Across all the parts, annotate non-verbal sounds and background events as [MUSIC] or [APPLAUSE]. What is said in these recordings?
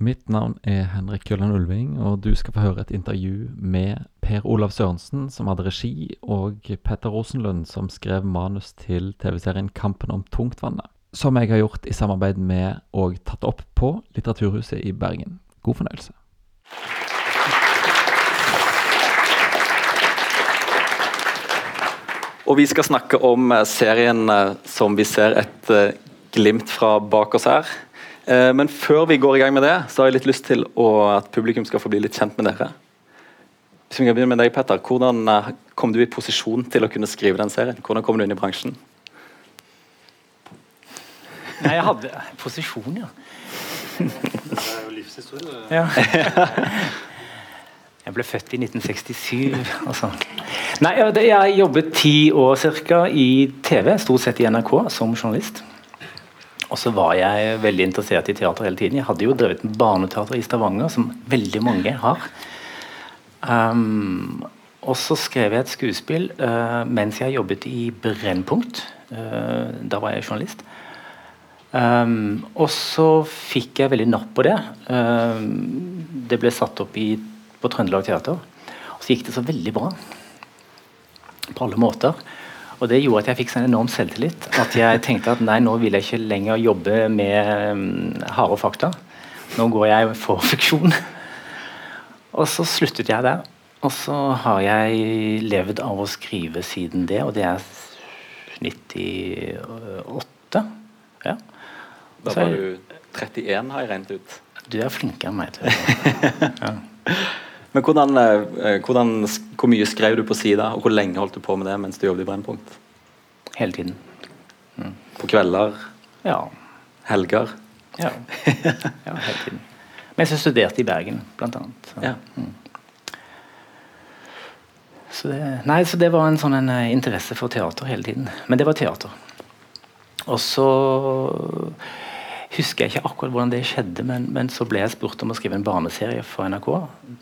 Mitt navn er Henrik Jølland Ulving, og du skal få høre et intervju med Per Olav Sørensen, som hadde regi, og Petter Rosenlund, som skrev manus til TV-serien Kampen om tungtvannet. Som jeg har gjort i samarbeid med og tatt opp på Litteraturhuset i Bergen. God fornøyelse. Og vi skal snakke om serien eh, som vi ser et eh, glimt fra bak oss her. Eh, men før vi går i gang med det, så har jeg litt lyst til å, at publikum skal få bli litt kjent med dere. Hvis vi kan begynne med deg, Petter. Hvordan eh, kom du i posisjon til å kunne skrive den serien? Hvordan kom du inn i bransjen? Nei, jeg hadde posisjon, ja. Det er jo livshistorie. ja. Jeg ble født i 1967. Altså. Nei, Jeg jobbet ti år cirka, i TV, stort sett i NRK, som journalist. Og så var jeg veldig interessert i teater hele tiden. Jeg hadde jo drevet med barneteater i Stavanger, som veldig mange har. Um, og så skrev jeg et skuespill uh, mens jeg jobbet i Brennpunkt. Uh, da var jeg journalist. Um, og så fikk jeg veldig napp på det. Um, det ble satt opp i, på Trøndelag Teater. Og så gikk det så veldig bra. På alle måter. Og det gjorde at jeg fikk sånn enorm selvtillit. At jeg tenkte at nei, nå vil jeg ikke lenger jobbe med um, harde fakta. Nå går jeg for [LAUGHS] fiksjon. Og så sluttet jeg der. Og så har jeg levd av å skrive siden det, og det er 98. Ja. Da var du 31, har jeg regnet ut. Du er flinkere enn meg. Til. [LAUGHS] det. Ja. Men hvordan, eh, hvordan, Hvor mye skrev du på sida, og hvor lenge holdt du på med det mens du jobbet i Brennpunkt? Hele tiden. På kvelder? Ja. Helger? ja. ja hele tiden. Mens jeg studerte i Bergen, blant annet. Så. Ja. Så det, nei, så det var en sånn en, eh, interesse for teater hele tiden. Men det var teater. Og så husker jeg ikke akkurat hvordan det skjedde, men, men så ble jeg spurt om å skrive en barneserie for NRK.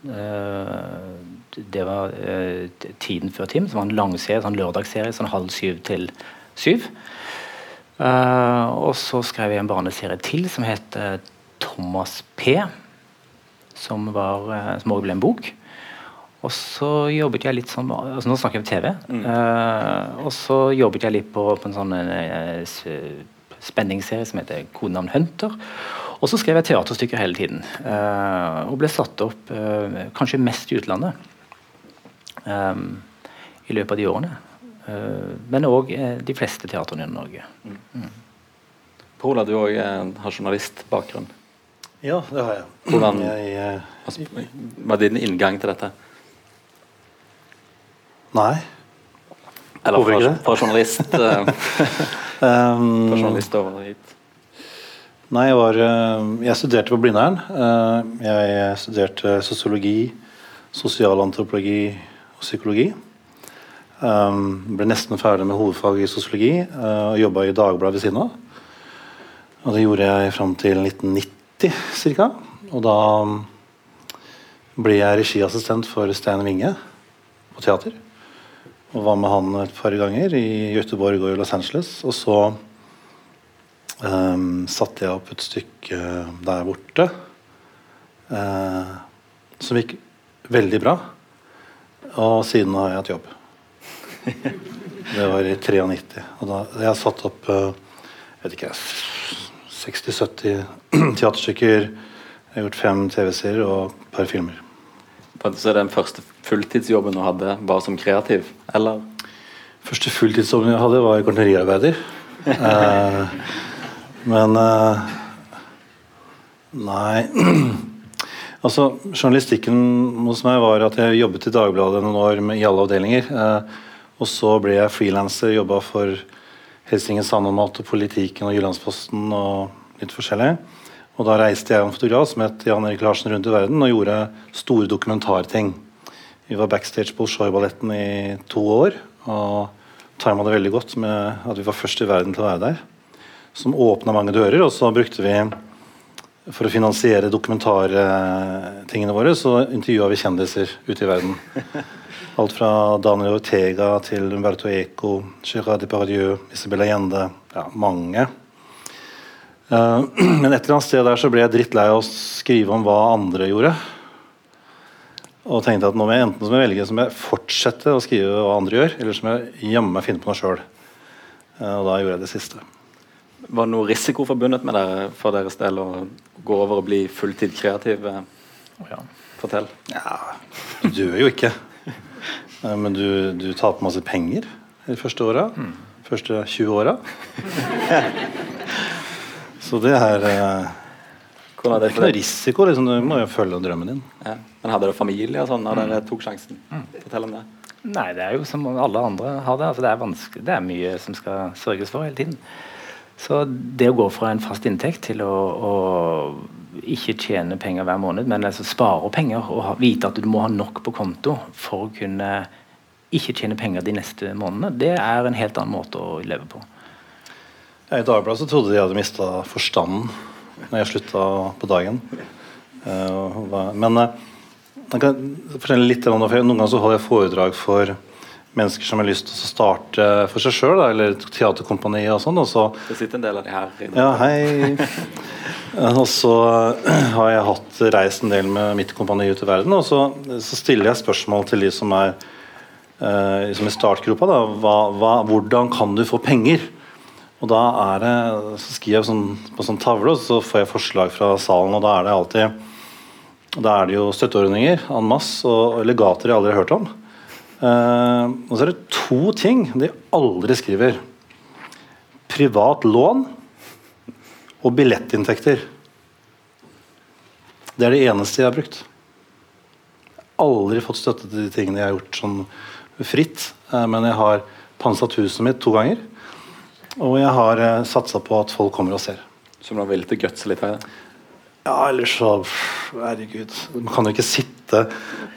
Eh, det var eh, Tiden før Tim, som var en langserie, sånn lørdagsserie, sånn halv syv til syv. Eh, og så skrev jeg en barneserie til som het Thomas P. Som var, som også ble en bok. Og så jobbet jeg litt sånn altså Nå snakker jeg om TV. Eh, og så jobbet jeg litt på, på en sånn s- spenningsserie som heter Kodenavn Hunter. Og så skrev jeg teaterstykker hele tiden. Uh, og ble satt opp uh, kanskje mest i utlandet um, i løpet av de årene. Uh, men òg de fleste teatrene i Norge. Mm. Ola, du òg har journalistbakgrunn. Ja, det har jeg. Hvordan- jeg eh, Altså, Hva er din inngang til dette? nei. Eller for, fra journalist for [LAUGHS] Um, journalist over hit? nei, jeg var eh, Jeg studerte på Blindern. Eh, jeg studerte sosiologi, sosialantropologi og psykologi. Um, ble nesten ferdig med hovedfag i sosiologi eh, og jobba i Dagbladet ved siden av. Og det gjorde jeg fram til 1990 ca. Og da um, ble jeg regiassistent for Stein Winge på teater. Og var med han et par ganger i Göteborg og i Los Angeles. Og så um, satte jeg opp et stykke der borte uh, som gikk veldig bra. Og siden har jeg hatt jobb. [LAUGHS] Det var i 93. Og da jeg satt opp uh, jeg vet ikke, 60-70 [CLEARS THROAT] teaterstykker. Jeg har gjort fem TV-serier og et par filmer. Så den første fulltidsjobben du hadde, var som kreativ? Eller? Første fulltidsjobben jeg hadde, var gartneriarbeider. Eh, men eh, Nei [CLEARS THROAT] Altså, Journalistikken hos meg var at jeg jobbet i Dagbladet noen år i alle avdelinger. Eh, og så ble jeg frilanser, jobba for Helsingin Sandemat og Politiken og Jyllandsposten og litt forskjellig. Og da reiste jeg en fotograf som het Jan Erik Larsen rundt i verden og gjorde store dokumentarting. Vi var backstage på Oslo-balletten i to år og tima det veldig godt med at vi var først i verden til å være der. Som åpna mange dører, og så brukte vi for å finansiere dokumentartingene våre, så intervjua vi kjendiser ute i verden. Alt fra Daniel Ortega til Umberto Eco, Gérard Depardieu, Isabel Allende Ja, mange. Eh, [CLEARS THROAT] men et eller annet sted der så ble jeg drittlei av å skrive om hva andre gjorde. Og tenkte at nå må jeg enten som jeg velger som jeg fortsetter å skrive hva andre gjør, eller så må jeg jammen meg finne på noe sjøl. Og da gjorde jeg det siste. Var det noe risiko forbundet med det for deres del å gå over og bli fulltid kreativ? Ja. Fortell. Ja, du dør jo ikke. Eh, Men du, du taper masse penger de første åra. Første 20 åra. [LAUGHS] Så det er eh, Det det er ikke noe risiko. Liksom. Du må jo følge drømmen din. Ja. Men hadde dere familie og sånn når dere tok sjansen? Fortell om det. Nei, det er jo som alle andre har det. Altså, det, er det er mye som skal sørges for hele tiden. Så det å gå fra en fast inntekt til å, å ikke tjene penger hver måned, men altså spare penger og ha, vite at du må ha nok på konto for å kunne ikke tjene penger de neste månedene, det er en helt annen måte å leve på. I Dagbladet så trodde de hadde mista forstanden når jeg slutta på dagen. Eh, Men eh, jeg kan fortelle litt om det. for Noen ganger så holder jeg foredrag for mennesker som har lyst til å starte for seg sjøl, eller teaterkompani og sånn. så Det sitter en del av de her. i. Ja, hei. Eh, Og så har jeg hatt reist en del med mitt kompani ut i verden. Og så, så stiller jeg spørsmål til de som er eh, liksom i startgropa. Da. Hva, hva, hvordan kan du få penger? Og da er det, så skriver jeg sånn, på sånn tavle, og så får jeg forslag fra salen. Og da er det alltid Da er det jo støtteordninger en masse, og, legater jeg aldri har hørt om. Uh, og så er det to ting de aldri skriver. Privat lån og billettinntekter. Det er det eneste jeg har brukt. Aldri fått støtte til de tingene jeg har gjort sånn fritt. Uh, Men jeg har pantsatt huset mitt to ganger. Og jeg har uh, satsa på at folk kommer og ser. Som du var villig til å gutse litt her? Ja, ellers så Herregud. Man kan jo ikke sitte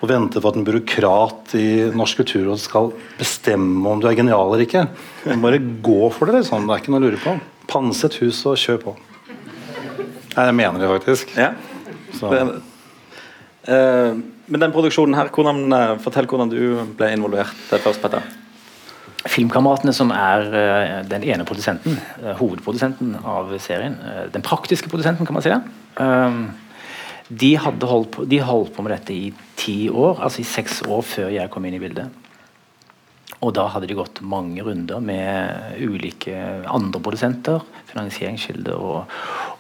og vente på at en byråkrat i Norsk kulturråd skal bestemme om du er genial eller ikke. Må bare gå for det. liksom. Det er ikke noe å lure på. Panse et hus og kjør på. Nei, jeg mener det faktisk. Ja. Så. Det- Uh, men den produksjonen her, hvordan, eh, fortell hvordan du ble involvert eh, først, Petter. Filmkameratene, som er eh, den ene produsenten, eh, hovedprodusenten av serien, eh, den praktiske produsenten, kan man si det, eh, de, holdt på, de holdt på med dette i ti år, altså i seks år før jeg kom inn i bildet. Og da hadde de gått mange runder med ulike andre produsenter, finansieringskilder, og,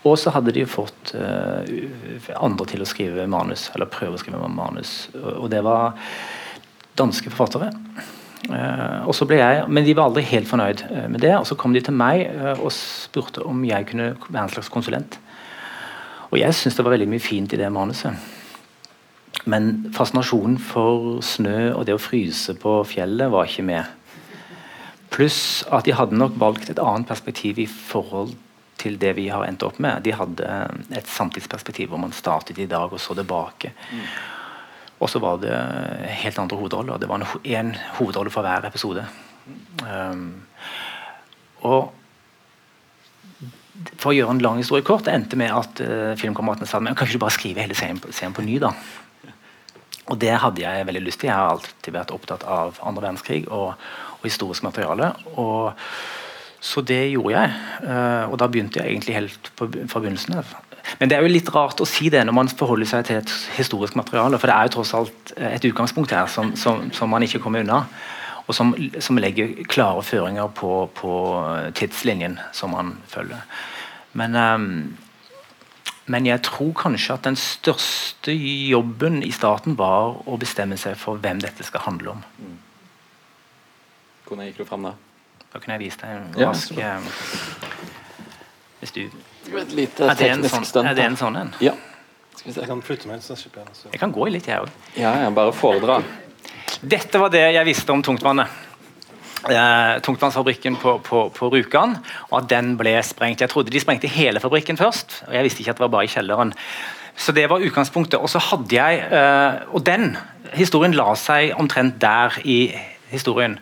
og så hadde de fått andre til å skrive manus, eller prøve å skrive manus. Og det var danske forfattere. Eh, og så ble jeg, Men de var aldri helt fornøyd eh, med det. Og så kom de til meg eh, og spurte om jeg kunne være en slags konsulent. Og jeg syntes det var veldig mye fint i det manuset. Men fascinasjonen for snø og det å fryse på fjellet var ikke med. Pluss at de hadde nok valgt et annet perspektiv i forhold til det vi har endt opp med. De hadde et samtidsperspektiv hvor man startet i dag og så tilbake. Og så var det helt andre hovedroller. Det var ho- hovedrolle for hver episode. Um, og for å gjøre en lang historie kort, det endte med at uh, filmkameratene sa men kan ikke du bare skrive hele serien serien på ny. da? Og det hadde jeg veldig lyst til. Jeg har alltid vært opptatt av andre verdenskrig og, og historisk materiale. Og, så det gjorde jeg. eh, og da begynte jeg egentlig helt fra begynnelsen av. Men det er jo litt rart å si det når man forholder seg til et historisk materiale. For det er jo tross alt eh, et utgangspunkt her som, som, som man ikke kommer unna. Og som, som legger klare føringer på, på tidslinjen som man følger. Men ehm, men jeg tror kanskje at den største jobben i staten var å bestemme seg for hvem dette skal handle om. Hvordan gikk du fram da? Da kunne jeg vise deg en Ja, rask eh, Hvis du Et lite Er det en teknisk sånn, stunt. er det en, sånn en? Ja. Skal vi se. Jeg kan flytte meg, så slipper jeg det. Jeg kan gå i litt, jeg òg. Ja, jeg bare foredra. Dette var det jeg visste om tungtvannet. Eh, tungtvannsfabrikken på, på, på Rjukan, og at den ble sprengt. Jeg trodde de sprengte hele fabrikken først, og jeg visste ikke at det var bare i kjelleren. Så det var utgangspunktet. Og så hadde jeg eh, Og den historien la seg omtrent der i historien,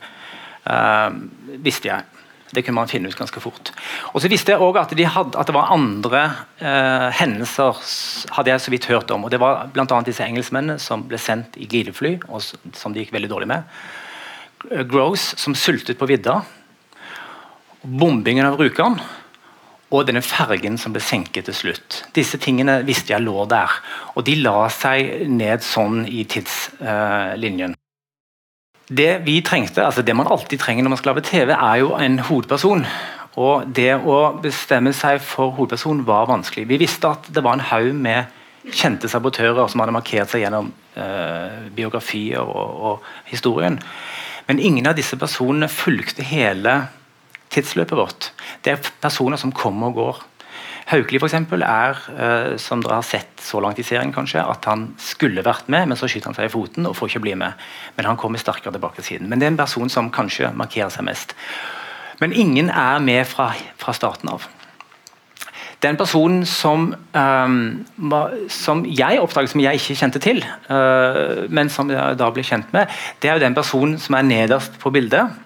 visste jeg. Det kunne man finne ut ganske fort. Og så visste jeg også at, de hadde, at det var andre eh, hendelser hadde jeg så vidt hørt om. og Det var bl.a. disse engelskmennene som ble sendt i glidefly, og som det gikk veldig dårlig med. Eh, Gross som sultet på vidda. Bombingen av Rjukan. og denne fergen som ble senket til slutt. Disse tingene visste jeg lå der, og de la seg ned sånn i tidslinjen. Det vi trengte, altså det man alltid trenger når man skal lage TV, er jo en hovedperson. Og det å bestemme seg for hovedperson var vanskelig. Vi visste at det var en haug med kjente sabotører som hadde markert seg gjennom eh, biografier og, og, historien. Men ingen av disse personene fulgte hele tidsløpet vårt. Det er personer som kommer og går. Haukeli for eksempel, er, uh, som dere har sett så langt i serien, kanskje, at han skulle vært med, men så skyter han seg i foten og får ikke bli med. Men han kommer sterkere tilbake siden. Men det er en person som kanskje markerer seg mest. Men ingen er med fra, fra starten av. Den personen som, um, som, jeg oppdaget som jeg ikke kjente til, uh, men som jeg da ble kjent med, det er jo den personen som er nederst på bildet.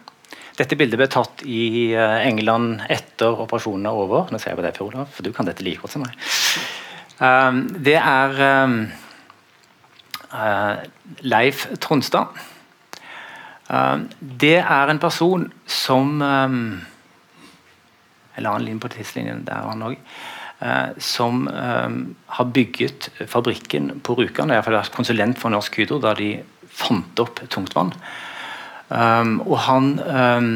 Dette bildet ble tatt i eh, England etter operasjonen er over. Nå ser jeg på deg, Per for du kan dette like godt som meg. Um, det er um, uh, Leif Tronstad. Um, det er en person som Jeg en linje på tidslinjen, der han òg. Uh, som har bygget fabrikken på Rjukan. Jeg har vært konsulent for Norsk Hydro da de fant opp tungtvann. Um, og han um,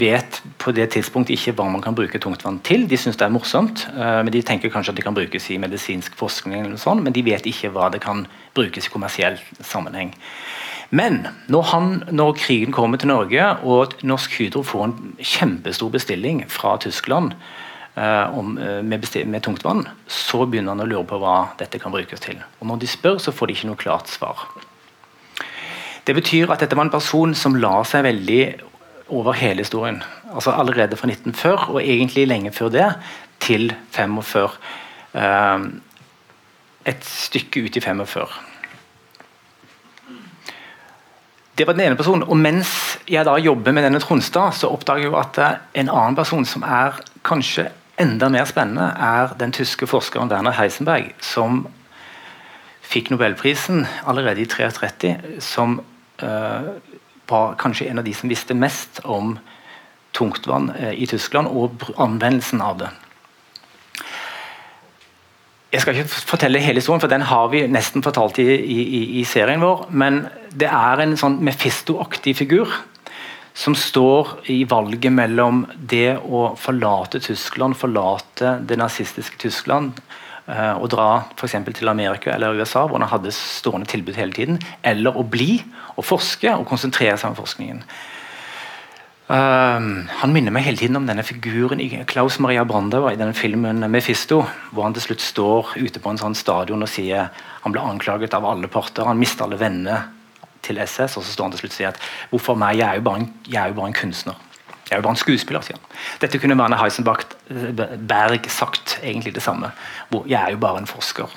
vet på det tidspunktet ikke hva man kan bruke tungtvann til. De syns det er morsomt, uh, men de tenker kanskje at det kan brukes i medisinsk forskning, eller sånn, men de vet ikke hva det kan brukes i kommersiell sammenheng. Men når, han, når, krigen kommer til Norge, og Norsk Hydro får en kjempestor bestilling fra Tyskland uh, om, uh, med, med, tungtvann, så begynner han å lure på hva dette kan brukes til. Og Når de spør, så får de ikke noe klart svar. Det betyr at dette var en person som la seg veldig over hele historien. Altså Allerede fra 1940, og egentlig lenge før det, til 45. Eh, et stykke ut i 45. Det var den ene personen. Og mens jeg da jobber med denne Tronstad, så oppdager jeg at en annen person som er kanskje enda mer spennende, er den tyske forskeren Werner Heisenberg, som fikk Nobelprisen allerede i 1933 som var kanskje en av de som visste mest om tungtvann uh, i Tyskland og anvendelsen av det. Jeg skal ikke fortelle hele historien, for den har vi nesten fortalt i, i, i serien vår. Men det er en sånn Mefisto-aktig figur som står i valget mellom det å forlate Tyskland, forlate det nazistiske Tyskland, og å dra f.eks. til Amerika eller USA, hvor han hadde stående tilbud hele tiden, eller å bli og forske og konsentrere seg om forskningen. Um, han minner meg hele tiden om denne figuren i Klaus Maria Brandauer i denne filmen 'Mefisto', hvor han til slutt står ute på en sånn stadion og sier han ble anklaget av alle parter, han mistet alle vennene til SS, og så står han til slutt og sier at 'hvorfor meg, jeg er jo bare en, jo bare en kunstner'. Jeg er jo bare en skuespiller, sier han. Dette kunne Werner Heisenberg sagt egentlig det samme. Hvor jeg er jo bare en forsker.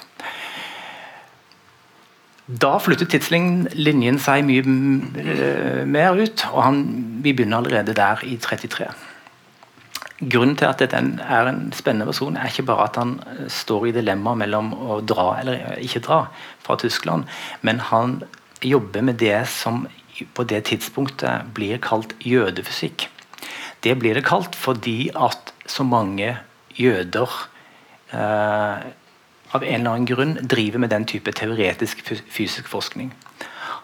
Da flyttet tidslinjen seg mye eh, mer ut, og han, vi begynner allerede der i 33. Grunnen til at dette er en spennende person, er ikke bare at han eh, står i dilemma mellom å dra eller ikke dra fra Tyskland, men han jobber med det som på det tidspunktet blir kalt jødefysikk. Det blir det kalt fordi at så mange jøder eh, av en eller annen grunn driver med den type teoretisk fysisk forskning.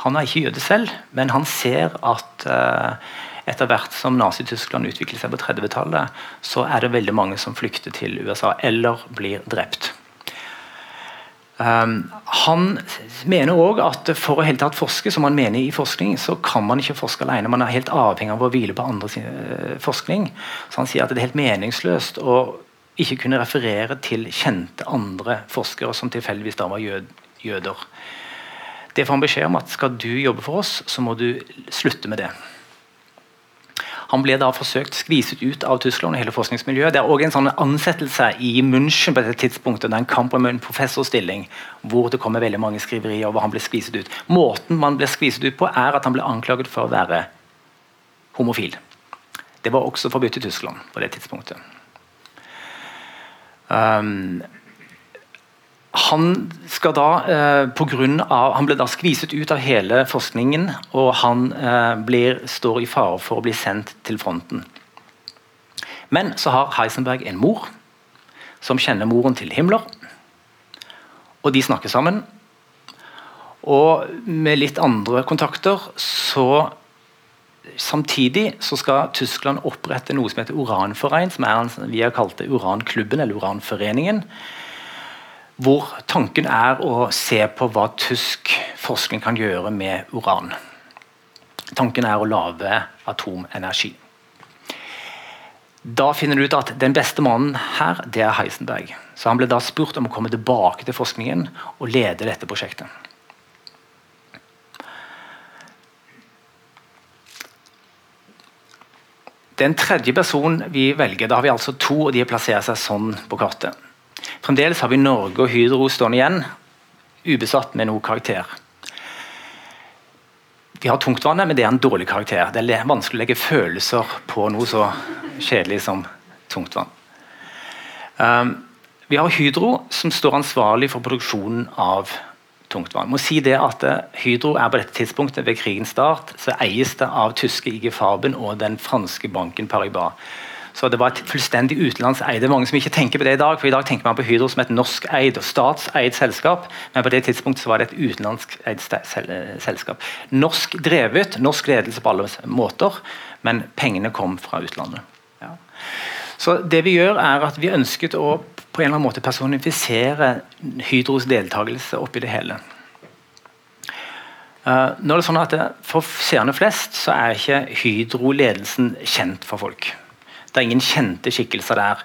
Han er ikke jøde selv, men han ser at eh, etter hvert som Nazi-Tyskland utvikler seg på 30-tallet, så er det veldig mange som flykter til USA eller blir drept. Um, han mener òg at for å helt tatt forske, som han mener i forskning, så kan man ikke forske alene. Man er helt avhengig av å hvile på andres uh, forskning. Så han sier at det er helt meningsløst å ikke kunne referere til kjente andre forskere som tilfeldigvis da var jød, jøder. Det får han beskjed om at skal du jobbe for oss, så må du slutte med det. Han ble da forsøkt skviset ut av Tyskland og hele forskningsmiljøet. Det er også en sånn ansettelse i München på dette tidspunktet. Det er en kamp om en professorstilling hvor det kommer veldig mange skriverier hvor han ble skviset ut. Måten man ble skviset ut på, er at han ble anklaget for å være homofil. Det var også forbudt i Tyskland på det tidspunktet. Um, han, skal da, eh, på grunn av, han ble da skviset ut av hele forskningen, og han eh, blir, står i fare for å bli sendt til fronten. Men så har Heisenberg en mor som kjenner moren til Himmler. Og de snakker sammen. Og med litt andre kontakter så Samtidig så skal Tyskland opprette noe som heter Uranforein, som er en, vi har kalt det Uranklubben eller Uranforeningen. Hvor tanken er å se på hva tysk forskning kan gjøre med uran. Tanken er å lage atomenergi. Da finner du ut at den beste mannen her, det er Heisenberg. Så Han ble da spurt om å komme tilbake til forskningen og lede dette prosjektet. Den tredje personen vi velger, da har vi altså to, og de plasserer seg sånn på kartet. Fremdeles har vi Norge og Hydro stående igjen, ubesatt med noe karakter. Vi har tungtvannet, men det er en dårlig karakter. Det er vanskelig å legge følelser på noe så kjedelig som tungtvann. Um, vi har Hydro, som står ansvarlig for produksjonen av tungtvann. Må si det at eh, Hydro er på dette tidspunktet ved krigens start så eies det av tyske IG Farben og den franske banken Paribas. Så det var et fullstendig utenlandseid. Det er mange som ikke tenker på det i dag, for i dag tenker man på Hydro som et norskeid og statseid selskap, men på det tidspunktet var det et utenlandskeid selskap. Norsk drevet, norsk ledelse på alle måter, men pengene kom fra utlandet. Ja. Så det vi gjør er at Vi ønsket å en eller annen måte personifisere Hydros deltakelse oppi det hele. Uh, nå er det sånn at det, For seerne flest så er ikke Hydro-ledelsen kjent for folk. Det er ingen kjente skikkelser der.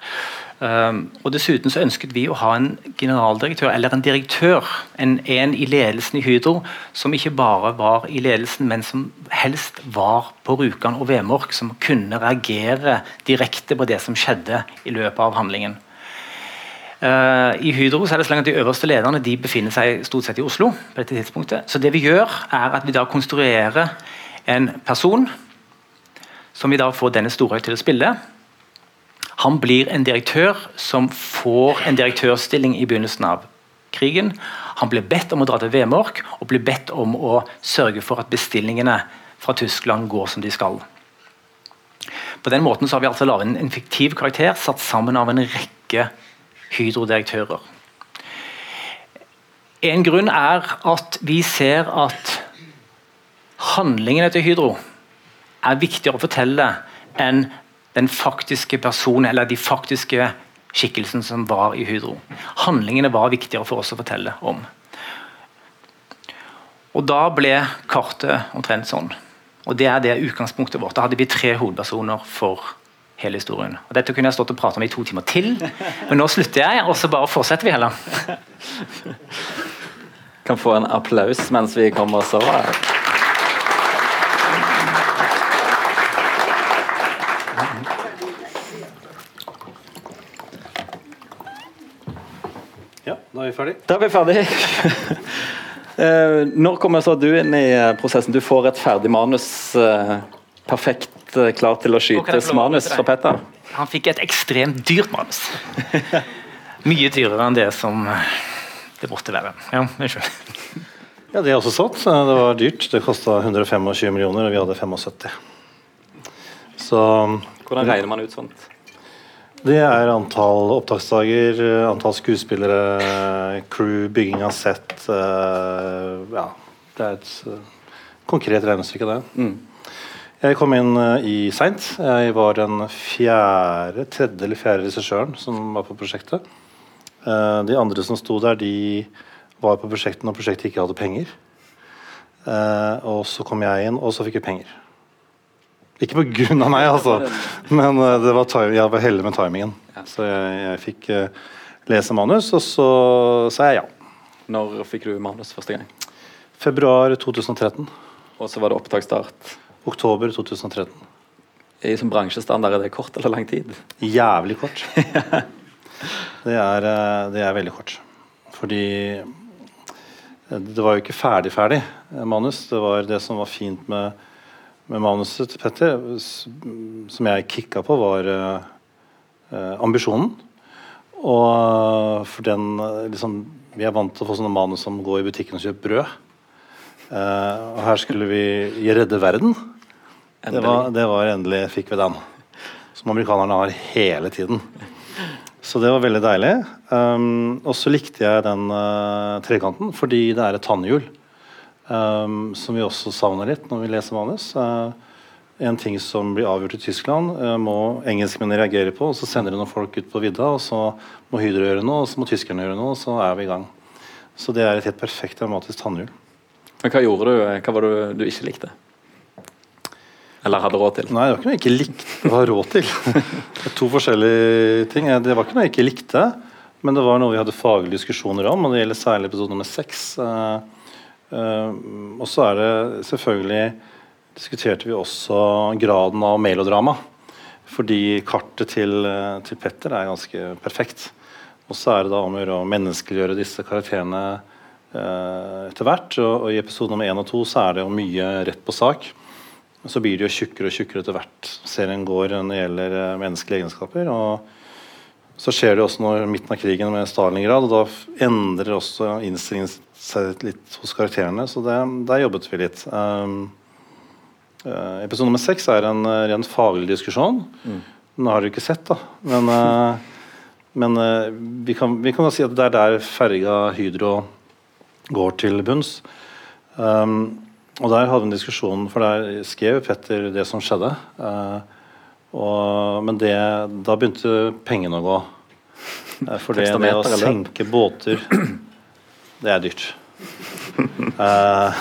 Uh, og Dessuten så ønsket vi å ha en generaldirektør, eller en direktør, en, en, i ledelsen i Hydro, som ikke bare var i ledelsen, men som helst var på Rjukan og Vemork, som kunne reagere direkte på det som skjedde i løpet av handlingen. Uh, I Hydro så er det slik at De øverste lederne de befinner seg stort sett i Oslo. på dette tidspunktet. Så det vi gjør er at vi da konstruerer en person som vi da får denne Storhaug til å spille han blir en direktør som får en direktørstilling i begynnelsen av krigen. Han blir bedt om å dra til Vemork og blir bedt om å sørge for at bestillingene fra Tyskland går som de skal. På den måten så har vi altså laget en, en fiktiv karakter satt sammen av en rekke hydrodirektører. En grunn er at vi ser at handlingene til Hydro er viktigere å fortelle enn den faktiske personen eller de faktiske skikkelsen som var i Hydro. Handlingene var viktigere for oss å fortelle om. Og Da ble kartet omtrent sånn. Og Det er det utgangspunktet vårt. Da hadde vi tre hovedpersoner for hele historien. Og Dette kunne jeg stått og pratet om i to timer til, men nå slutter jeg, og så bare fortsetter vi heller. Kan få en applaus mens vi kommer så. Da er vi ferdig. Da er vi ferdig. Eh, når kommer så du inn i eh, prosessen? Du får et ferdig manus. Eh, perfekt klar til å skytes manus fra Petter. Han fikk et ekstremt dyrt manus. [LAUGHS] Mye dyrere enn det som det måtte være. Ja, unnskyld. Ja, det er også sant. Det var dyrt. Det kosta 125 millioner, og vi hadde 75. Så Hvordan regner man ut sånt? Det er antall opptaksdager, antall skuespillere, crew, bygging av sett. Uh, ja, det er et konkret regnestykke, det. Mm. Jeg kom inn uh, i seint. Jeg var den fjerde, tredje eller fjerde regissøren som var på prosjektet. de andre som sto der, de var på prosjektet når prosjektet ikke hadde penger. og så kom jeg inn, og så fikk vi penger. Ikke pga. meg, altså, men det var time, jeg var heldig med timingen. Så jeg, jeg fikk lese manus, og så sa jeg ja. Når fikk du manus første gang? Februar 2013. Og så var det opptaksstart? Oktober 2013. I som bransjestandard, er det kort eller lang tid? Jævlig kort. [LAUGHS] det, er, uh, det er veldig kort. Fordi det var jo ikke ferdig ferdig manus. Det var det som var fint med med manuset til Petter, som jeg kicka på, var uh, ambisjonen. Og for den liksom, Vi er vant til å få sånne manus som går i butikken og kjøper brød. Uh, og her skulle vi redde verden. Det var, det var endelig fikk vi den. som amerikanerne har hele tiden. Så det var veldig deilig. Um, og så likte jeg den uh, trekanten fordi det er et tannhjul. Um, som vi også savner litt når vi leser manus. Uh, en ting som blir avgjort i Tyskland, uh, må engelskmennene reagere på. og Så sender de noen folk ut på vidda, og så må Hydro gjøre noe, og så må tyskerne gjøre noe, og så er vi i gang. Så det er et helt perfekt dramatisk tannhjul. Men hva gjorde du? Hva var det du ikke likte? Eller hadde råd til? Nei, det var ikke noe jeg ikke likte Det var råd til. to forskjellige ting. Det var ikke noe jeg ikke likte, men det var noe vi hadde faglige diskusjoner om, og det gjelder særlig episode nummer seks. Uh, uh, og så er det selvfølgelig diskuterte vi også graden av melodrama. Fordi kartet til, uh, til Petter er ganske perfekt. Og så er det da om å gjøre å menneskeliggjøre disse karakterene etter hvert. Og, og, i episode nummer én og to så er det jo mye rett på sak. Men så blir det jo tjukkere og tjukkere etter hvert serien går når det gjelder eh, menneskelige egenskaper. og Så skjer det også når midten av krigen med Stalingrad, og da endrer også innstillingen seg litt hos karakterene. Så det, der jobbet vi litt. Um, episode nummer seks er en uh, rent faglig diskusjon. Mm. Den har du ikke sett, da. Men, men vi, kan, vi kan si at det er der ferga Hydro går til bunns. Um, og Der hadde vi en diskusjon, for der skrev Petter det som skjedde. Uh, og, men det, da begynte pengene å gå. Uh, for det det, å senke båter, det er dyrt. Uh,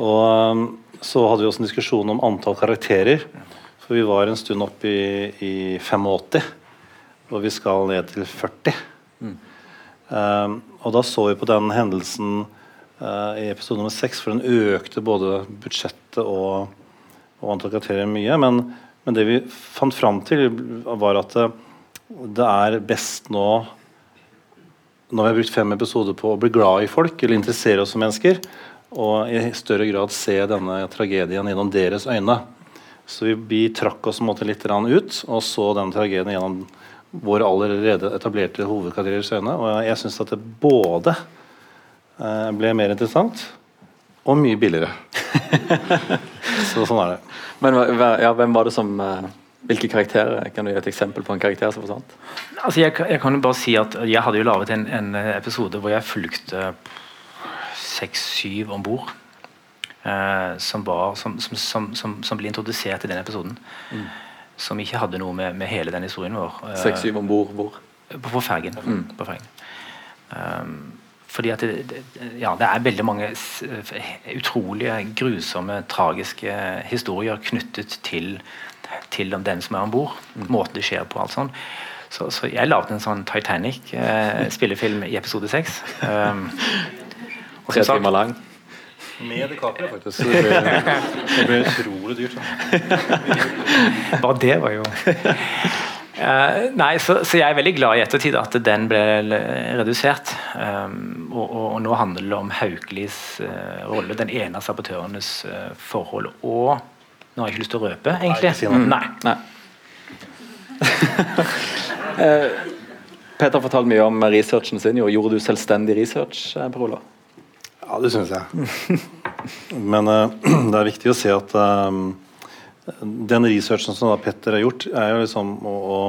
og så hadde vi også en diskusjon om antall karakterer. For vi var en stund oppe i, i 85, og vi skal ned til 40. Mm. og da så vi på den hendelsen i episode nummer seks, for den økte både budsjettet og, og antall karakterer mye. Men, men, det vi fant fram til, var at det, det er best nå når vi har brukt fem episoder på å bli glad i folk eller interessere oss som mennesker, og i større grad se denne tragedien gjennom deres øyne. Så vi, vi trakk oss litt ut og så den tragedien gjennom våre allerede etablerte hovedkarakterers øyne. Og jeg syns at det både Eh, ble mer interessant og mye billigere. [LAUGHS] så sånn er det. Men ja, hvem var det som eh, hvilke karakterer? Kan du gi et eksempel på en karakter som forsvant? Altså jeg, jeg, kan jo bare si at jeg hadde jo laget en, en episode hvor jeg fulgte seks-syv om bord. Eh, som, som, som, som, ble introdusert i den episoden. Mm. Som ikke hadde noe med, med hele den historien vår. Eh, seks-syv om bord hvor? På, på Fergen. Mm. På fergen. Um, fordi at det, ja, det er veldig mange utrolige, grusomme, tragiske historier knyttet til, til den som er om bord. Mm. Måten det skjer på. alt sånt. Så, så jeg lagde en sånn Titanic-spillefilm eh, [LAUGHS] i episode seks. Um, [LAUGHS] Tre timer lang? Med DiCaprio, faktisk. [LAUGHS] Det ble, det ble utrolig dyrt. Bare det var jo Uh, nei, så, så, jeg er veldig glad i ettertid at den ble redusert. Um, og, og, og, nå handler det om Hauklis uh, rolle, den ene av sabotørenes uh, forhold. Og Nå har jeg ikke lyst til å røpe, egentlig. Nei. Si nei. nei. [LAUGHS] Peter fortalte mye om researchen sin. Jo. Gjorde du selvstendig research? Per Ola? Ja, det syns jeg. [LAUGHS] Men [CLEARS THROAT] det er viktig å se at um, den researchen som Petter har gjort, er jo liksom å, å,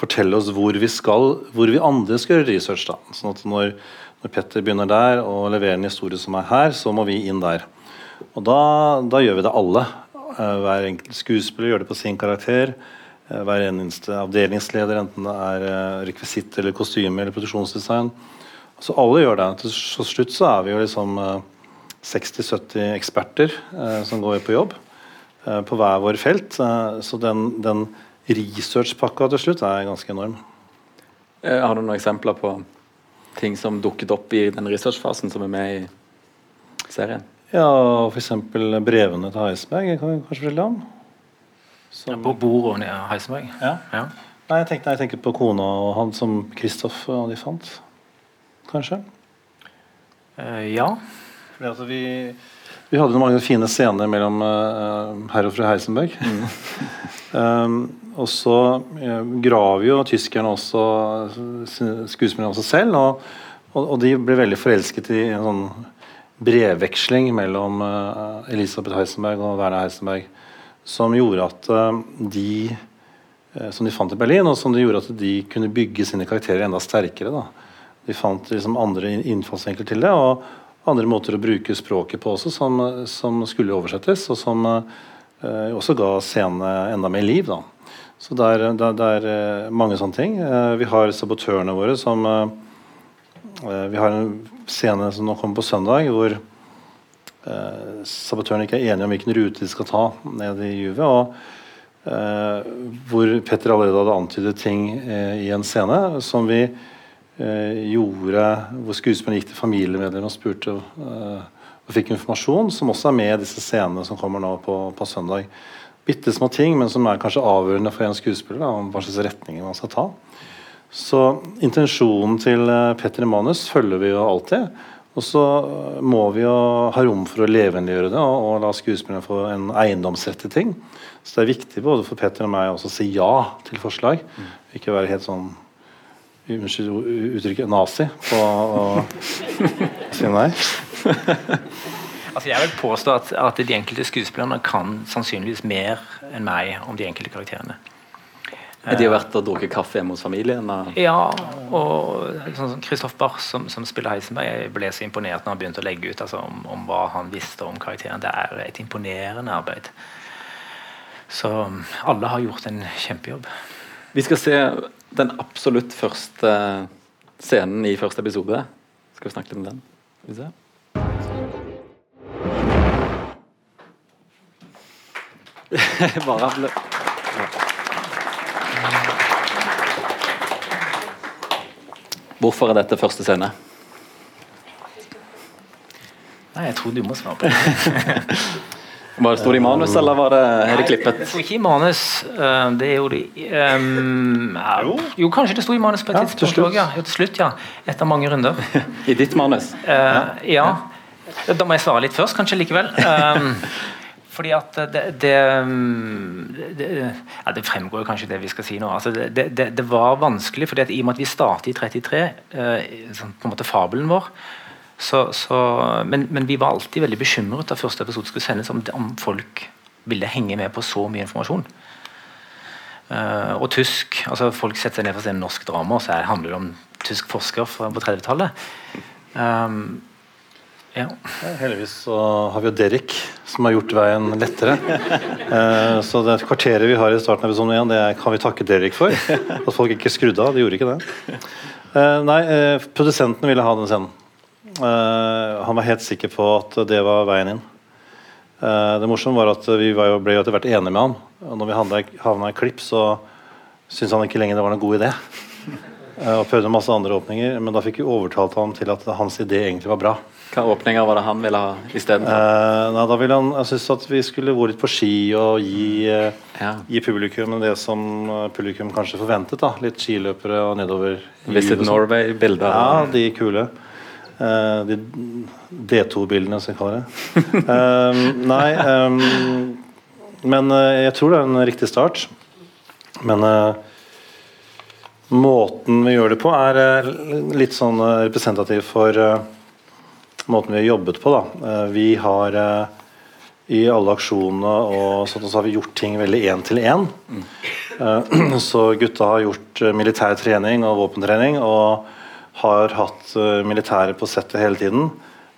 fortelle oss hvor vi skal, hvor vi andre skal gjøre research. da. Sånn at når, når Petter begynner der og leverer en historie som er her, så må vi inn der. Og da, da gjør vi det alle. Eh, hver enkelt skuespiller gjør det på sin karakter. Eh, hver eneste avdelingsleder, enten det er eh, rekvisitt eller kostyme eller produksjonsdesign. Så alle gjør det. Til slutt så er vi jo liksom 60-70 eksperter som går på jobb. Eh, på hver vår felt. Eh, så den, den researchpakka til slutt er ganske enorm. Eh, har du noen eksempler på ting som dukket opp i den researchfasen som er med i serien? Ja, f.eks. brevene til Heisberg kan vi kanskje fortelle om. Som... Ja, på bordet i Heisenberg? Ja. ja. Nei, jeg tenker, jeg tenker, på kona og han som Kristoff og de fant. Kanskje? Uh, ja. Fordi at vi vi hadde mange fine scener mellom uh, herr og fru Heisenberg. Mm. um, [LAUGHS] og så uh, graver jo tyskerne også skuespillerne også selv. Og, og, og, de ble veldig forelsket i en sånn brevveksling mellom uh, Elisabeth Heisenberg og Werner Heisenberg som gjorde at de eh, som de fant i Berlin, og som de gjorde at de kunne bygge sine karakterer enda sterkere. Da. De fant liksom andre innfallsvinkler til det, og andre måter å bruke språket på også, som, som skulle oversettes, og som eh, også ga scenene enda mer liv. Da. Så det er, det, det er, eh, mange sånne ting. Eh, vi har sabotørene våre som eh, Vi har en scene som nå kommer på søndag, hvor sabotørene ikke er enige om hvilken rute de skal ta ned i juvet. og hvor Petter allerede hadde antydet ting i en scene som vi gjorde Hvor skuespilleren gikk til familiemedlemmer og spurte eh, og fikk informasjon, som også er med i disse scenene som kommer nå på, på søndag. Bitte små ting, men som er kanskje avgjørende for en skuespiller da, om hva slags retninger man skal ta. Så intensjonen til eh, Petter manus følger vi jo alltid. Og så eh, må vi jo ha rom for å levendegjøre det og, og la skuespillerne få en eiendomsrett til ting. Så det er viktig både for Petter og meg også å si ja til forslag. Ikke være helt sånn Unnskyld uttrykket nazi på å si nei. Altså jeg vil påstå at, at de enkelte skuespillerne kan sannsynligvis mer enn meg om de enkelte karakterene. Er de har vært og drukket kaffe hjemme hos familien? Og... Ja, og sånn Barth, Christoph som, som, spiller Heisenberg, jeg ble så imponert når han begynte å legge ut altså, om, om, hva han visste om karakteren. Det er et imponerende arbeid. Så alle har gjort en kjempejobb. Vi skal se den absolutt første scenen i første episode. Skal vi snakke litt om den? Skal vi se. [LAUGHS] Bare applaus. Hvorfor er dette første scene? Nei, jeg tror du må svare på det. [LAUGHS] Var det Sto i manus, eller var det, er det klippet? Det sto ikke i manus. Det Det gjorde de um, jo. Jo, kanskje det sto i manus på et Ja, til tidspunkt slutt. òg, ja. Jo, til slutt, ja. Etter mange runder. [LAUGHS] I ditt manus? Uh, ja. Da må jeg svare litt først, kanskje likevel. Um, [LAUGHS] fordi at det, det, um, det, ja, det fremgår jo kanskje det vi skal si nå. Altså det, det, det var vanskelig, fordi at i og med at vi startet i 33, eh, sånn på en måte fabelen vår så, så, men, men vi var alltid veldig bekymret da første episode skulle sendes, om, om folk ville henge med på så mye informasjon. Uh, og tysk altså Folk setter seg ned for å se en norsk drama, og så er- handler det om tysk forsker på 30-tallet. Um, ja. Heldigvis så har vi jo Derek, som har gjort veien lettere. Uh, så det kvarteret vi har i starten av episode 1, det kan vi takke Derek for. At folk ikke skrudde av. De gjorde ikke det. Uh, nei, eh, produsenten ville ha den scenen. Eh, han var helt sikker på at det var veien inn. Eh, det morsomme var at vi var jo, ble jo etter hvert enige med han. Og når vi havna i- klipp, så syntes han ikke lenger det var noen god idé. [LAUGHS] Eh, og prøvde masse andre åpninger, men da fikk vi overtalt ham til at hans idé egentlig var bra. Hva åpninger var det han ville ha isteden? Eh, nei, da ville han, jeg synes at vi skulle gå litt på ski og gi, Ja. gi publikum det som publikum kanskje forventet. da Litt skiløpere og nedover. Visit sånn. Norway-bilder? Ja, de kule. Eh, de D2-bildene, som jeg kaller det. Um, nei, um, men uh, jeg tror det er en riktig start. Men uh, måten vi gjør det på, er litt sånn representativ for måten vi har jobbet på. Da. Vi har i alle aksjonene og sånt, så har vi gjort ting veldig én til én. Så gutta har gjort militær trening og våpentrening og har hatt eh, militære på settet hele tiden.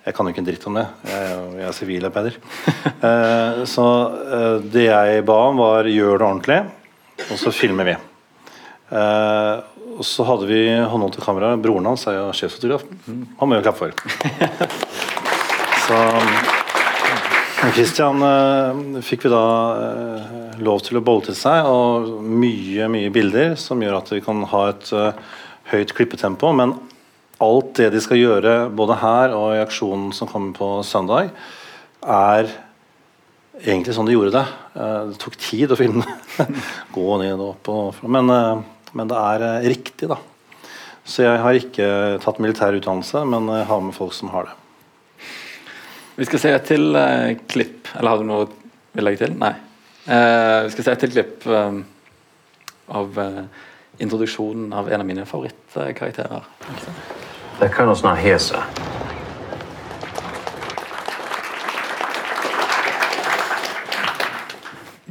Jeg kan jo ikke en dritt om det. Jeg, er er sivilarbeider. [LAUGHS] Eh, Så eh, det jeg ba om, var gjør det ordentlig, og så filmer vi. Og så hadde vi håndholdte kamera. Broren hans er jo sjefsfotograf. Han må jo klappe for. [LAUGHS] Så Christian eh, fikk vi da eh, lov til å bolle til seg, og mye mye bilder som gjør at vi kan ha et eh, høyt klippetempo. Men alt det de skal gjøre, både her og i aksjonen som kommer på søndag, er egentlig sånn de gjorde det. Eh, det tok tid å filme. [LAUGHS] Gå ned og opp og. Men, eh, men det er eh, riktig, da. Så jeg har ikke tatt militær utdannelse, men jeg har med folk som har det. Vi skal se til eh, klipp. Eller har du noe å legge til? Nei. Eh, vi skal se til klipp eh, av introduksjonen av en av mine favorittkarakterer. The colonel's not here, sir.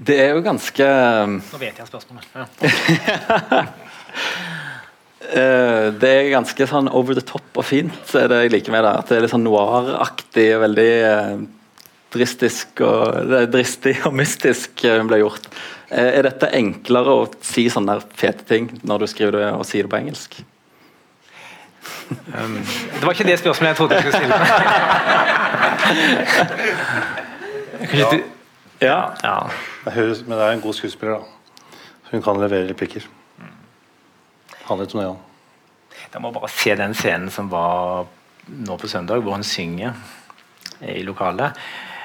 Det er jo ganske Nå vet jeg spørsmålet. Ja. [LAUGHS] eh, Det er ganske sånn over the top og fint, er det jeg liker med det. At det er litt sånn noiraktig og veldig eh, dristisk og, dristig og mystisk hun ble gjort. Eh, er dette enklere å si sånne der fete ting når du skriver det og sier det på engelsk? Um, det var ikke det spørsmålet jeg trodde jeg skulle stille. [LAUGHS] ja. Ja. ja. Men det er en god skuespiller, da. Hun kan levere replikker. Det, ja. Jeg må bare se den scenen som var nå på søndag, hvor hun synger i lokalet.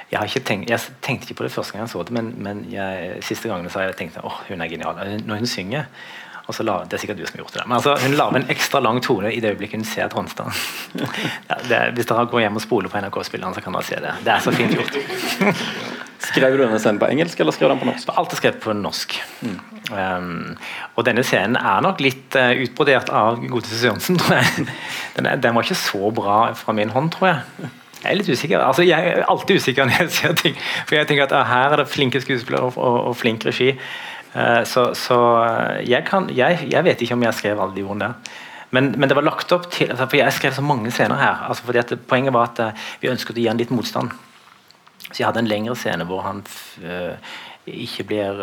Jeg, har ikke tenkt, jeg tenkte ikke på det første gang jeg så det, men, men jeg, siste gangen så har jeg tenkt åh, hun er genial. Når hun synger og så la, Det er sikkert du som har gjort det. Men altså, hun lager en ekstra lang tone i det øyeblikket hun ser Tronstad. Ja, det hvis dere går hjem og spoler på NRK-spilleren, så kan dere se det. Det er så fint gjort. Skrev du denne scenen på engelsk, eller skrev den på norsk? Alt er skrevet på norsk. Um, og denne scenen er nok litt uh, utbrodert av Godse Sørensen, tror jeg. Den, er, den var ikke så bra fra min hånd, tror jeg. Jeg er litt usikker. Altså, jeg er alltid usikker når jeg [LAUGHS] ser ting. For jeg tenker at ah, her er det flinke skuespillere og, og, og flink regi. Uh, så så uh, jeg, kan, jeg, jeg vet ikke om jeg skrev alle de ordene. Men, men det var lagt opp til altså, For jeg skrev så mange scener her. Altså, fordi at Poenget var at uh, vi ønsket å gi han litt motstand. Så jeg hadde en lengre scene hvor han øh, ikke blir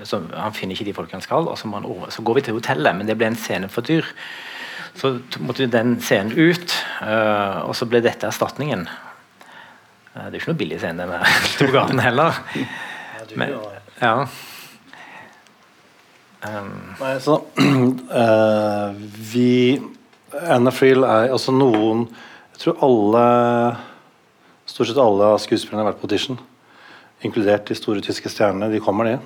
Han finner ikke de folkene han skal, og så, over, så går vi til hotellet, men det ble en scene for dyr. Så måtte den scenen ut, øh, og så ble dette erstatningen. Eh, det er jo ikke noe billig scene, den der ute på gaten heller. Men, ja. Um, Nei, så uh, [CLEARS THROAT] Vi Anna Friel er altså noen Jeg tror alle Stort sett alle skuespillerne har vært på audition. Inkludert de store tyske stjernene. De kommer, de.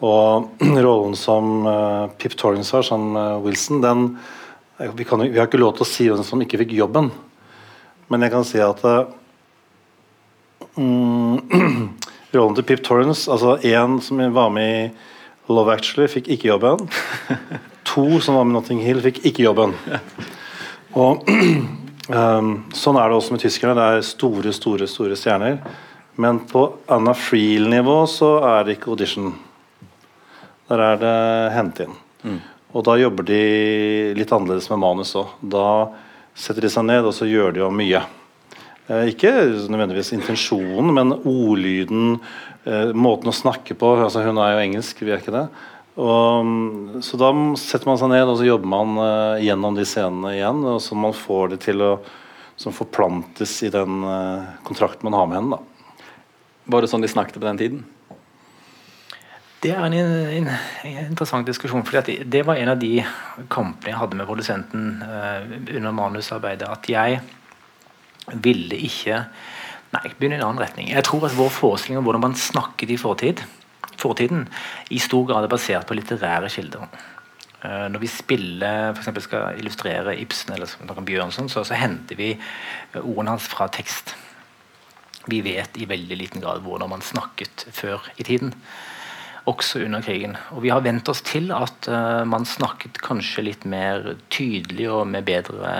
Og [CLEARS THROAT] rollen som uh, Pip Torrens har, som uh, Wilson, den vi, kan, vi har ikke lov til å si hvem som ikke fikk jobben. Men jeg kan si at eh, mm, [CLEARS THROAT] rollen til Pip Torrens Altså en som var med i Love Actually, fikk ikke jobben. [LAUGHS] To som var med i Notting Hill, fikk ikke jobben. Og um, [CLEARS THROAT] Sånn er det også med tyskerne. Det er store, store store stjerner. Men på Anna Friel-nivå så er det ikke audition. Der er det hente inn. Og da jobber de litt annerledes med manus òg. Da setter de seg ned, og så gjør de jo mye. Eh, ikke nødvendigvis intensjonen, men ordlyden, eh, måten å snakke på. Altså, hun er jo engelsk, vi er ikke det. Og, mm, så da setter man seg ned og så jobber man eh, gjennom de scenene igjen. Og så man får det til å som forplantes i den eh, kontrakten man har med henne. Da. Var det sånn de snakket på den tiden? Det er en, en, en interessant diskusjon. for det, det var en av de kampene jeg hadde med produsenten uh, under manusarbeidet. At jeg ville ikke Nei, jeg begynner i en annen retning. Jeg tror at Vår forestilling om hvordan man snakket i fortid, fortiden, i stor grad er basert på litterære kilder. Uh, når vi spiller, for skal illustrere Ibsen eller Bjørnson, så, så henter vi eh, ordene hans fra tekst. Vi vet i veldig liten grad hvordan man snakket før i tiden også under krigen. Og vi har vent oss til at uh, man snakket kanskje litt mer tydelig og med bedre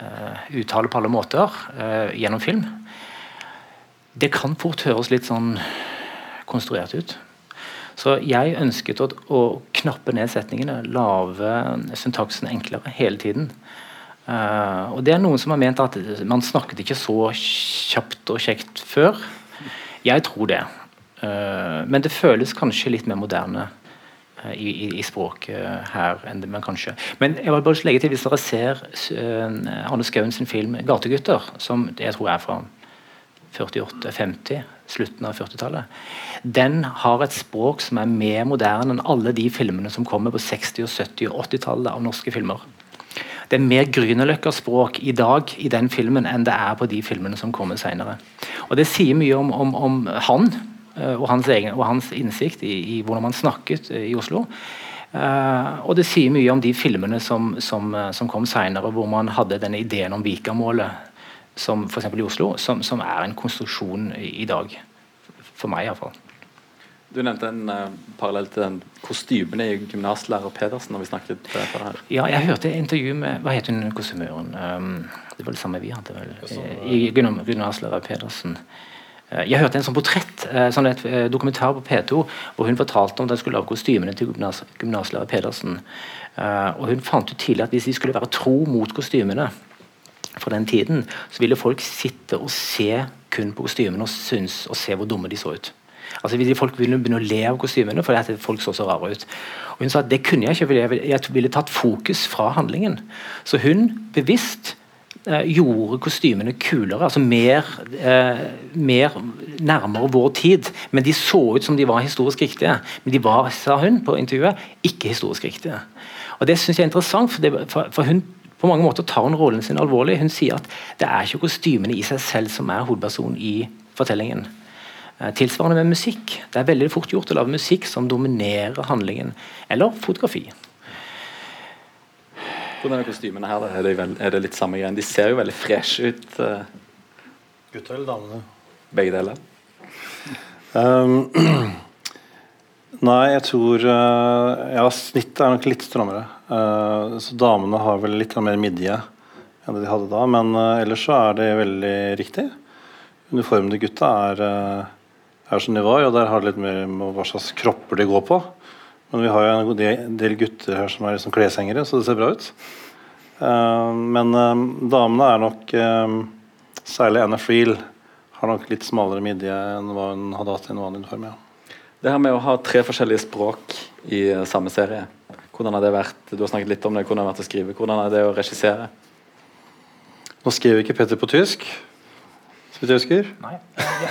uh, uttale på alle måter uh, gjennom film. Det kan fort høres litt sånn konstruert ut. Så jeg ønsket å, å knappe ned setningene, lage syntaksen enklere hele tiden. Og det er noen som har ment at man snakket ikke så kjapt og kjekt før. Jeg tror det. Eh, men det føles kanskje litt mer moderne eh, i, i, i språket her enn det man kanskje Men jeg vil bare legge til, hvis dere ser Arne Skauen sin film 'Gategutter', som jeg tror er fra 48-50, slutten av 40-tallet, den har et språk som er mer moderne enn alle de filmene som kommer på 60-, og 70- og 80-tallet av norske filmer. Det er mer Grünerløkka-språk i dag i den filmen enn det er på de filmene som kommer senere. Og Det sier mye om, om, om han eh, og hans, egen, og hans innsikt i, i hvordan man snakket eh, i Oslo. Uh, og det sier mye om de filmene som, som, eh, som kom senere, hvor man hadde denne ideen om Vikamålet, som f.eks. i Oslo, som, som er en konstruksjon i, i dag. For meg, iallfall. Du nevnte en uh, parallell til den kostymene i gymnaslærer Pedersen når vi snakket uh, på det her. Ja, jeg hørte et intervju med Hva het hun kostymøren? Um, det var det samme vi hadde, vel? I gymnaslærer Pedersen. Eh, jeg hørte en sånn portrett, eh, sånn et eh, dokumentar på P2 hvor hun fortalte om hun skulle lage kostymene til gymnas, gymnaslærer Pedersen. og Hun fant ut tidlig at hvis de skulle være tro mot kostymene fra den tiden, så ville folk sitte og se kun på kostymene og synes og se hvor dumme de så ut. Altså Folk ville begynne å le av kostymene fordi folk så så rare ut. Og Hun sa at det kunne jeg ikke, jeg ville tatt fokus fra handlingen. Så hun bevisst gjorde kostymene kulere, altså mer, eh, mer, nærmere vår tid. Men de så ut som de var historisk riktige. Men de var, sa hun på intervjuet, ikke historisk riktige. Og Det syns jeg er interessant, for, det, for, for, hun på mange måter tar hun rollen sin alvorlig. Hun sier at det er ikke kostymene i seg selv som er hovedpersonen i fortellingen. Eh, tilsvarende med musikk. Det er veldig fort gjort å lage musikk som dominerer handlingen. Eller fotografi. Er kostymene her? Er det, vel, er det litt samme greien? De ser jo veldig freshe ut. Uh... Gutta eller damene? Begge deler. Um, [CLEARS THROAT] nei, jeg tror uh, Ja, snittet er nok litt strammere. Uh, så damene har vel litt mer midje enn det de hadde da. Men ellers så er det veldig riktig. Uniformene til gutta er, er som de var, og der har det litt mer med hva slags kropper de går på. Men vi har jo en del gutter her som er liksom kleshengere, så det ser bra ut. Uh, men uh, damene er nok uh, Særlig Anna Friel har nok litt smalere midje enn hva hun hadde hatt i en vanlig uniform. Ja. Det her med å ha tre forskjellige språk i samme serie, hvordan har det vært? Du har snakket litt om det, hvordan har det vært å skrive. Hvordan er det å regissere? Nå skriver ikke Petter på tysk, vidt jeg. Nei,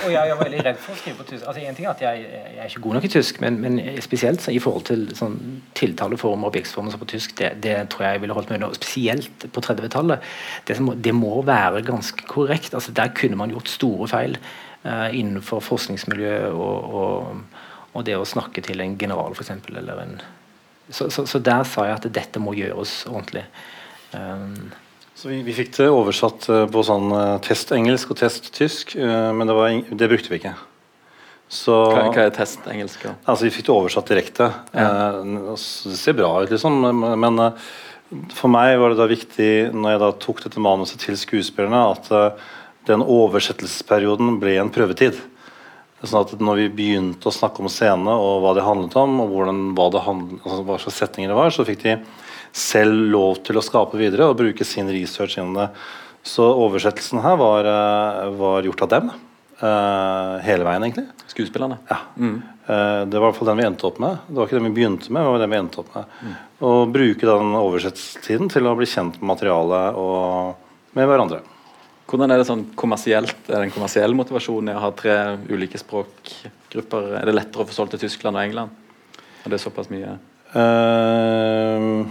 og jeg er veldig redd for å skrive på tysk. Altså, en ting er at jeg, jeg, er ikke god nok i tysk, men, men spesielt i forhold til sånn, tiltaleform og objektsformer på tysk, det, det, tror jeg ville holdt meg unna. Spesielt på 30-tallet. Det, det, må være ganske korrekt. Altså, der kunne man gjort store feil uh, innenfor forskningsmiljø og, og, og, det å snakke til en general, f.eks. Så, så, så, der sa jeg at dette må gjøres ordentlig. Um, så vi, vi, fikk det oversatt eh, på sånn uh, testengelsk og testtysk, uh, men det, var, det, brukte vi ikke. Så, hva, hva er testengelsk? Altså, vi fikk det oversatt direkte. Ja. Det ser bra ut, liksom, men, men for meg var det da viktig, når jeg da tok dette manuset til skuespillerne, at den oversettelsesperioden ble en prøvetid. Sånn at når vi begynte å snakke om scene og hva det handlet om, og hvordan, hva, det handlet, altså, hva slags setninger det var, så fikk de selv lov til å skape videre og bruke sin research gjennom det. Så oversettelsen her var, eh, var gjort av dem. Uh, hele veien, egentlig. Skuespillerne? Ja. Mm. Uh, det var i hvert fall den vi endte opp med. Det var ikke den vi begynte med, det var den vi endte opp med. Mm. Og bruke den oversettelsestiden til å bli kjent med materialet og med hverandre. Hvordan er det sånn kommersielt? Er det en kommersiell motivasjon i å ha tre ulike språkgrupper? Er det lettere å få solgt til Tyskland og England? Er det såpass mye? Uh,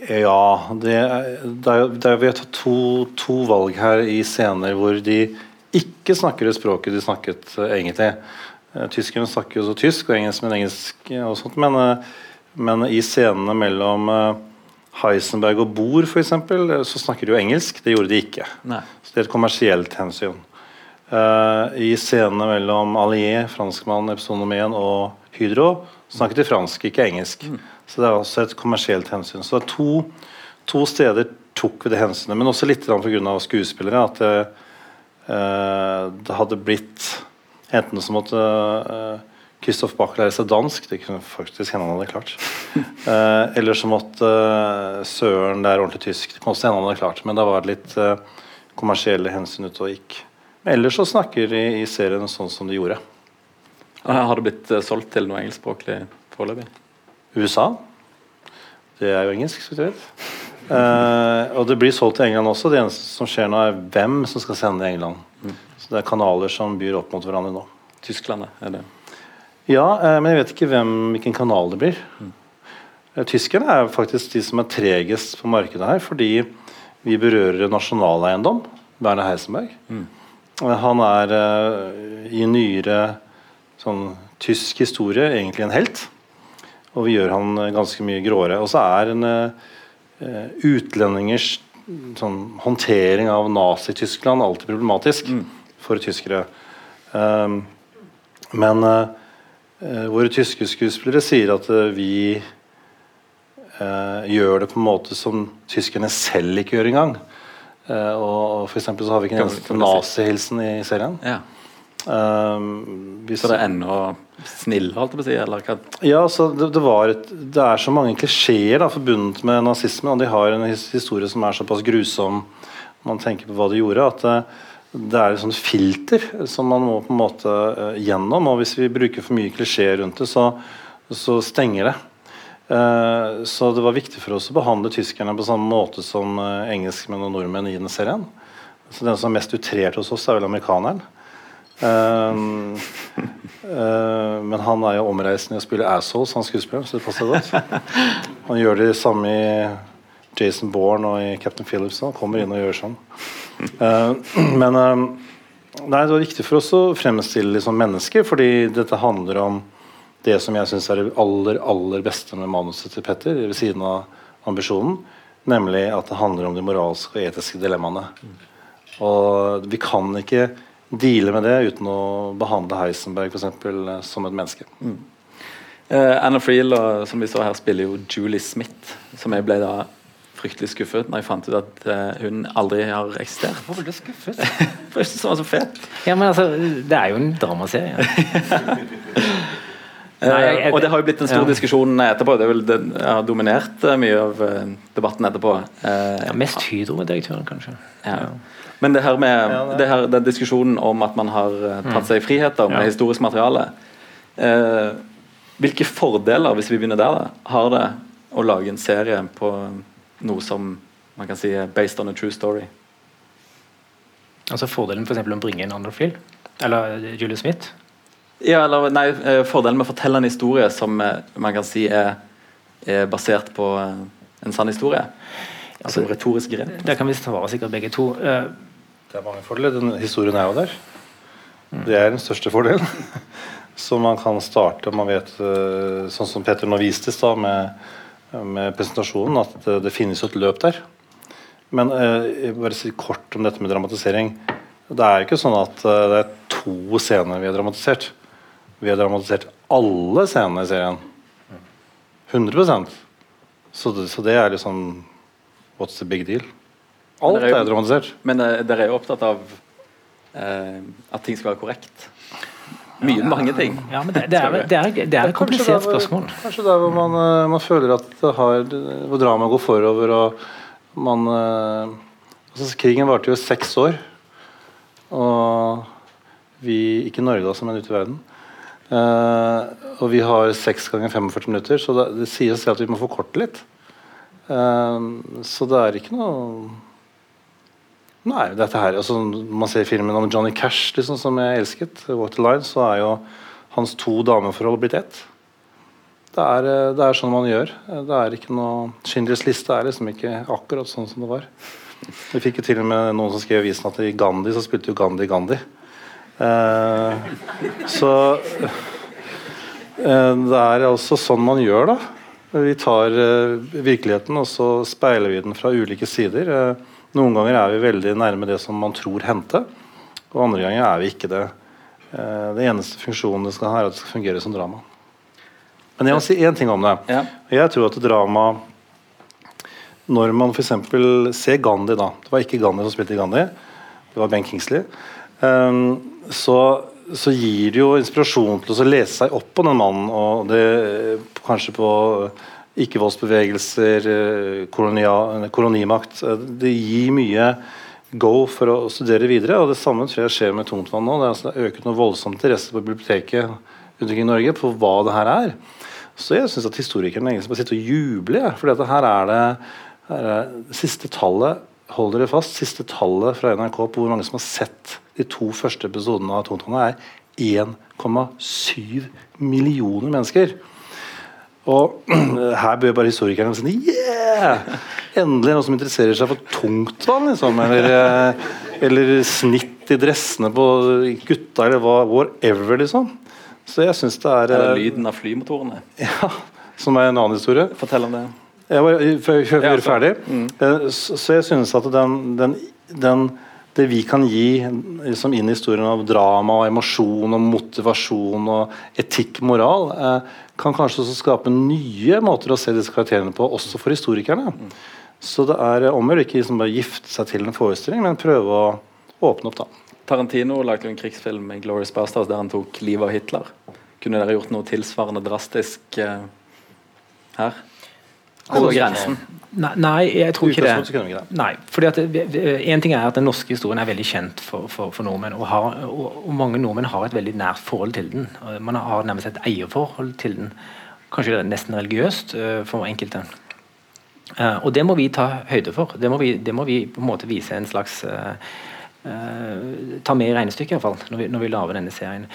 ja, det, det, det, vi har tatt to, to, valg her i scener hvor de ikke snakker det språket de snakket uh, egentlig. Uh, tyskerne snakker jo så tysk og engelsk, men engelsk og sånt. Men, uh, men i scenene mellom Heisenberg og Bohr f.eks. så snakker de jo engelsk. Det gjorde de ikke. Nei. Så det er et kommersielt hensyn. I scenene mellom Allier, franskmannen, Epsonomen og Hydro snakket de fransk, ikke engelsk. Mm. Så det er også et kommersielt hensyn. Så det er to, to steder tok vi det hensynet, men også litt pga. skuespillere. At det, eh, det, hadde blitt enten så måtte Kristoff eh, Bach lære seg dansk, det kunne faktisk hende han hadde klart. [LAUGHS] eh, eller så måtte eh, Søren lære ordentlig tysk, det kunne også hende han hadde klart. Men da var det litt eh, kommersielle hensyn ute og gikk. Men ellers så snakker de i serien sånn som de gjorde. Har det blitt solgt til noe engelskspråklig foreløpig? USA. Det er jo engelsk, så vidt. Uh, og det blir solgt til England også. Det eneste som skjer nå, er hvem som skal sende i England. Mm. Så det er kanaler som byr opp mot hverandre nå. Tyskland, er det? Ja, uh, men jeg vet ikke hvem, hvilken kanal det blir. Mm. Uh, tyskerne er faktisk de som er tregest på markedet her, fordi vi berører nasjonaleiendom. Werner Heisenberg. Mm. han er i nyere sånn, tysk historie egentlig en helt. Og vi gjør han eh, ganske mye gråere. Og så er en uh, utlendingers sånn, håndtering av Nazi-Tyskland alltid problematisk mm. for tyskere. Um, men uh, våre tyske skuespillere sier at uh, vi gjør det på en måte som tyskerne selv ikke gjør engang. Uh, og for eksempel så har vi ikke en eneste nazihilsen i serien. Ja. Um, hvis- Så det er enda snillere, holdt jeg på å si? Eller hva? Ja, så det, det, var et, det er så mange klisjeer forbundet med nazisme, og de har en historie som er såpass grusom man tenker på hva de gjorde, at det, det er et sånt filter som man må på en måte eh, gjennom. og Hvis vi bruker for mye klisjeer rundt det, så, så stenger det. Uh, så det var viktig for oss å behandle tyskerne på samme måte som eh, engelskmenn og nordmenn i den serien. Så Den som er mest utrert hos oss, er vel amerikaneren. Um, uh, men han er jo omreisende i å spille assholes, han skuespilleren, så det passer godt. Han gjør det samme i Jason Bourne og i Captain Phillips. Han kommer inn og gjør sånn. Uh, men um, nei, det var viktig for oss å fremstille liksom mennesker, fordi dette handler om det som jeg syns er det aller, aller beste med manuset til Petter, ved siden av ambisjonen, nemlig at det handler om de moralske og etiske dilemmaene. Og vi kan ikke deale med det uten å behandle Heisenberg for eksempel, eh, som et menneske. Eh, Anna Friel og, som vi så her spiller jo Julie Smith, som jeg ble da fryktelig skuffet når jeg fant ut at eh, hun aldri har eksistert. Hvorfor ble du skuffet? [LAUGHS] For jeg var så fet. Ja, men altså, det er jo en dramaserie. [LAUGHS] Nei, jeg- jeg- Eh, og det har jo blitt en stor ja. diskusjon etterpå. Det er vel det har dominert eh, mye av eh, debatten etterpå. Eh, Ja, mest Hydro-direktøren, kanskje. Ja. Ja. Men det her med det her, den diskusjonen om at man har eh, tatt seg friheter med Ja. historisk materiale eh, Hvilke fordeler, hvis vi begynner der, da, har det å lage en serie på noe som man kan si er based on a true story? Altså Fordelen for eksempel, å bringe inn Underfield, eller Julie Smith. Ja, eller nei, eh, Fordelen med å fortelle en historie som eh, man kan si er, er basert på eh, en sann historie. Altså retorisk grep. Der kan vi svare sikkert begge to. Det er mange fordeler. Den historien er jo der. Det er den største fordelen. [LAUGHS] Så man kan starte man vet, eh, Sånn som Petter nå viste i stad med, med presentasjonen, at det finnes jo et løp der. Men eh, jeg bare si kort om dette med dramatisering. Det er jo ikke sånn at eh, det er to scener vi har dramatisert. Vi har dramatisert alle scenene i serien. 100 Så det, så det er liksom What's the big deal? Alt er jo- er dramatisert. Men eh, dere er jo opptatt av eh, at ting skal være korrekt. Mye, mange ting. ja, men det, det, er, det, er, det er et komplisert spørsmål. Kanskje der hvor man, eh, man føler at det har Hvor dramaet går forover og man eh, altså, Krigen varte jo seks år. Og vi Ikke i Norge, altså, men ute i verden. Uh, og vi har seks ganger 45 minutter, så det, det sier seg at vi må forkorte litt. Uh, så det er ikke noe Nei, dette her altså, man ser filmen om Johnny Cash, liksom, som jeg elsket, Walk så er jo hans to dameforhold blitt ett. Det er, eh, det er sånn man gjør. Det er ikke noe Schindlers liste er liksom ikke akkurat sånn som det var. Vi fikk jo til og med noen som skrev i avisen at i Gandhi så spilte jo Gandhi Gandhi. Eh, så eh, det er altså sånn man gjør, da. Vi tar eh, virkeligheten og så speiler vi den fra ulike sider. Eh, noen ganger er vi veldig nærme det som man tror hendte, og andre ganger er vi ikke det. Eh, det eneste funksjonen det skal ha, er at det skal fungere som drama. Men jeg må si én ting om det. Ja. Jeg tror at drama Når man f.eks. ser Gandhi, da Det var ikke Gandhi som spilte Gandhi, det var Ben Kingsley. Um, så, så gir det jo inspirasjon til å lese seg opp på den mannen. Og det, kanskje på ikke-voldsbevegelser, eh, kolonimakt. Eh, Det gir mye go for å studere videre. og Det samme tror jeg skjer med Tungtvann nå. Det er altså øket noe voldsomt interesse på biblioteket rundt i Norge på hva det her er. Så jeg syns at historikerne egentlig bare sitter og jubler. For fordi her er det her er det siste tallet Hold dere fast. Siste tallet fra NRK på hvor mange som har sett de to første episodene av Tungtvannet, er 1,7 millioner mennesker. Og [CLEARS THROAT] her bør bare historikerne si yeah! Endelig noen som interesserer seg for tungtvann, liksom. Eller, eh, eller snitt i dressene på gutta, eller hva, whatever, liksom. Så jeg syns det er Eller eh, lyden av flymotorene. [LAUGHS] ja, Som er en annen historie. Fortell om det. Jeg var, før jeg gjør ferdig. mm. Eh, Så, så jeg synes at den, den, den, det vi kan gi liksom inn i historien av drama, og emosjon, og motivasjon, og etikk, moral, eh, kan kanskje også skape nye måter å se disse karakterene på, også for historikerne. Så det er om å ikke liksom bare gifte seg til en forestilling, men prøve å åpne opp, da. Tarantino lagde jo en krigsfilm med Glorious Bastards der han tok livet av Hitler. Kunne dere gjort noe tilsvarende drastisk uh, her? Hvor går grensen? Nei, nei, jeg tror ikke det. Nei, fordi at det- det- En ting er at den norske historien er veldig kjent for, for, for nordmenn. Og, har, og, og mange nordmenn har et veldig nært forhold til den. Man har nærmest et eierforhold til den. Kanskje det er nesten religiøst eh, for enkelte. Eh, og det må vi ta høyde for. Det må vi, det må vi på en måte vise en slags eh, eh, Ta med i regnestykket, i hvert fall, når vi, når vi lager denne serien.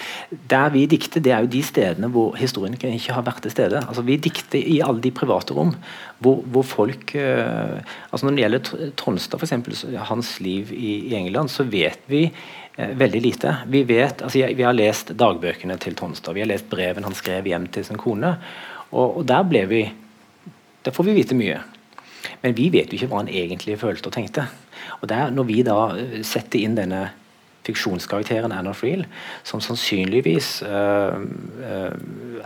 Der vi dikter, det er jo de stedene hvor historikere ikke har vært til stede. Altså Vi dikter i alle de private rom hvor, hvor folk uh, altså Når det gjelder Tr- Tronstad, f.eks., hans liv i, i England, så vet vi uh, veldig lite. Vi, vet, altså jeg, vi har lest dagbøkene til Tronstad, vi har lest breven han skrev hjem til sin kone. Og, og der ble vi Der får vi vite mye. Men vi vet jo ikke hva han egentlig følte og tenkte. Og der, Når vi da eh, setter inn denne fiksjonskarakteren Anna Friel, som sannsynligvis eh,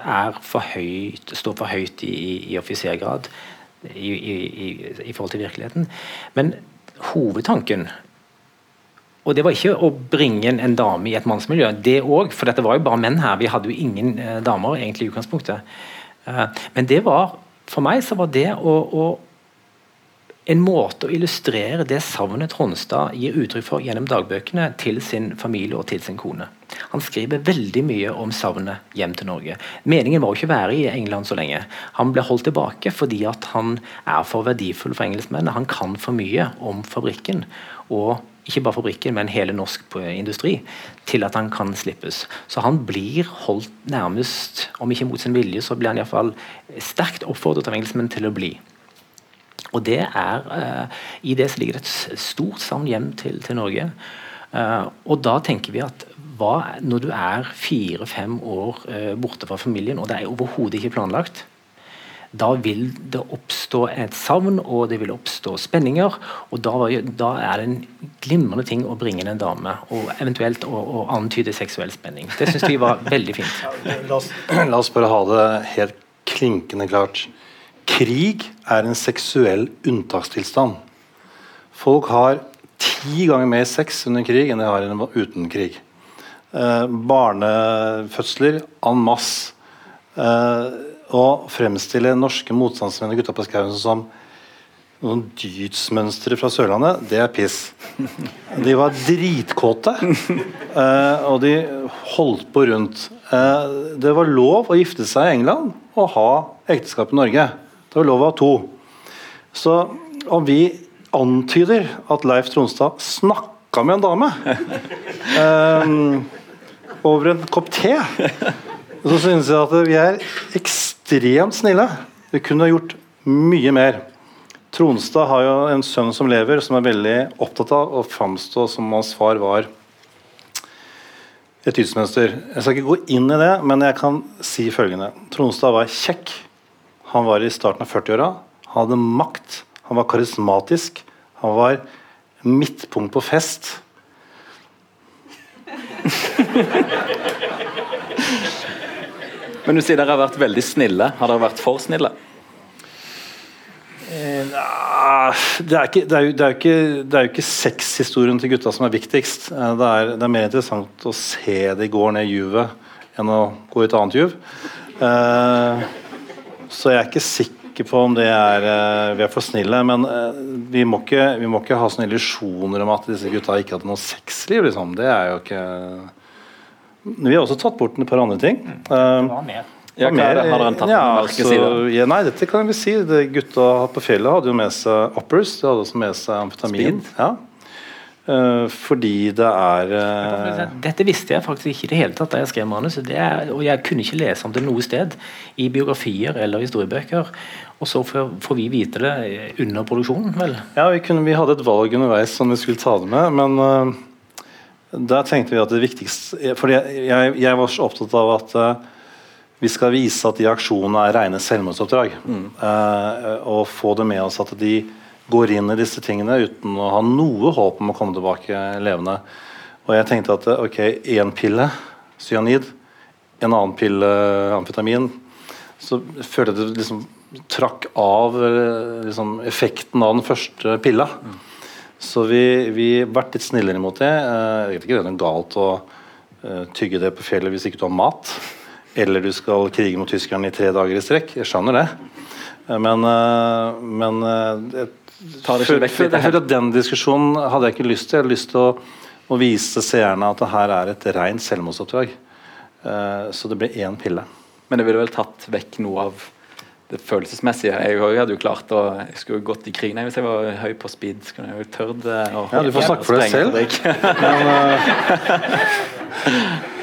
er for høyt, står for høyt i, i, i offisergrad i, i, forhold til virkeligheten Men hovedtanken og det var ikke å bringe en, en dame i et mannsmiljø, det òg, for dette var jo bare menn her. Vi hadde jo ingen damer egentlig i utgangspunktet. Men det var, for meg så var det å, å en måte å illustrere det savnet Tronstad gir uttrykk for gjennom dagbøkene til sin familie og til sin kone. Han skriver veldig mye om savnet hjem til Norge. Meningen var jo ikke å være i England så lenge. Han ble holdt tilbake fordi at han er for verdifull for engelskmennene. Han kan for mye om fabrikken, og ikke bare fabrikken, men hele norsk industri, til at han kan slippes. Så han blir holdt nærmest, om ikke mot sin vilje, så blir han iallfall sterkt oppfordret av engelskmenn til å bli. Og det er, eh, I det ligger det et stort savn hjem til, til Norge. Eh, og da tenker vi at hva, når du er fire-fem år eh, borte fra familien, og det er overhodet ikke planlagt, da vil det oppstå et savn, og det vil oppstå spenninger. Og da, da er det en glimrende ting å bringe inn en dame, og eventuelt å, å antyde seksuell spenning. Det syns vi var veldig fint. La oss, [CLEARS THROAT] la oss bare ha det helt klinkende klart. Krig er en seksuell unntakstilstand. Folk har ti ganger mer sex under krig enn de har uten krig. Eh, barnefødsler en masse. Eh, å fremstille norske motstandsmenn og gutta på skauen som noen dydsmønstre fra Sørlandet, det er piss. De var dritkåte, eh, og de holdt på rundt. Eh, det var lov å gifte seg i England og ha ekteskap i Norge. Det var lov å ha to. Så om vi antyder at Leif Tronstad snakka med en dame um, [LAUGHS] over en kopp te, så synes jeg at vi er ekstremt snille. Vi kunne ha gjort mye mer. Tronstad har jo en sønn som lever, som er veldig opptatt av å framstå som hans far var et tidsmønster. Jeg skal ikke gå inn i det, men jeg kan si følgende. Tronstad var kjekk. Han var i starten av 40-åra. Han hadde makt. Han var karismatisk. Han var midtpunkt på fest. [LAUGHS] Men du sier dere har vært veldig snille. Har dere vært for snille? Ah, Det er, ikke, det, er jo, det, er ikke, det er jo ikke sexhistorien til gutta som er viktigst. Eh, Det er, det er mer interessant å se det i går ned juvet enn å gå i et annet juv. Eh, så jeg er ikke sikker på om det er eh, vi er for snille. Men eh, vi, må ikke, vi må ikke ha sånne illusjoner om at disse gutta ikke hadde noe sexliv. Liksom. Det er jo ikke Vi har også tatt bort et par andre ting. Uh, Ja, mer, er ja, så, altså, ja, Nei, dette kan vi si. Det gutta på fjellet hadde jo med seg uppers. De hadde også med seg amfetamin. Speed? Ja. Eh, fordi det er eh, Dette visste jeg faktisk ikke i det hele tatt da jeg skrev manuset. Det er, og jeg kunne ikke lese om det noe sted i biografier eller historiebøker. Og så får, vi vite det under produksjonen, vel. Ja, vi, kunne, vi hadde et valg underveis som vi skulle ta det med, men eh, der tenkte vi at det viktigste For jeg, jeg, jeg var så opptatt av at vi skal vise at de aksjonene er rene selvmordsoppdrag. Eh, og få det med oss at de går inn i disse tingene uten å ha noe håp om å komme tilbake levende. Og jeg tenkte at ok, én pille cyanid, en annen pille amfetamin, så følte jeg det liksom trakk av eh, liksom, effekten av den første pilla. Så vi, vi vært litt snillere mot det. Eh, Jeg vet ikke det er galt å eh, tygge det på fjellet hvis ikke du har mat. Eller du skal krige mot tyskerne i tre dager i strekk. Jeg skjønner det. Men, men jeg, Tar det ikke vekk litt, jeg Den diskusjonen hadde jeg ikke lyst til. Jeg hadde lyst til å, å vise seerne at det her er et rent selvmordsoppdrag. Uh, Så det ble én pille. Men det ville vel tatt vekk noe av det følelsesmessige. Jeg hadde jo klart å Jeg skulle jo gått i krig Nei, hvis jeg var høy på speed. Skulle jeg jo tørt eh, å Ja, du får snakke for deg selv. [LAUGHS]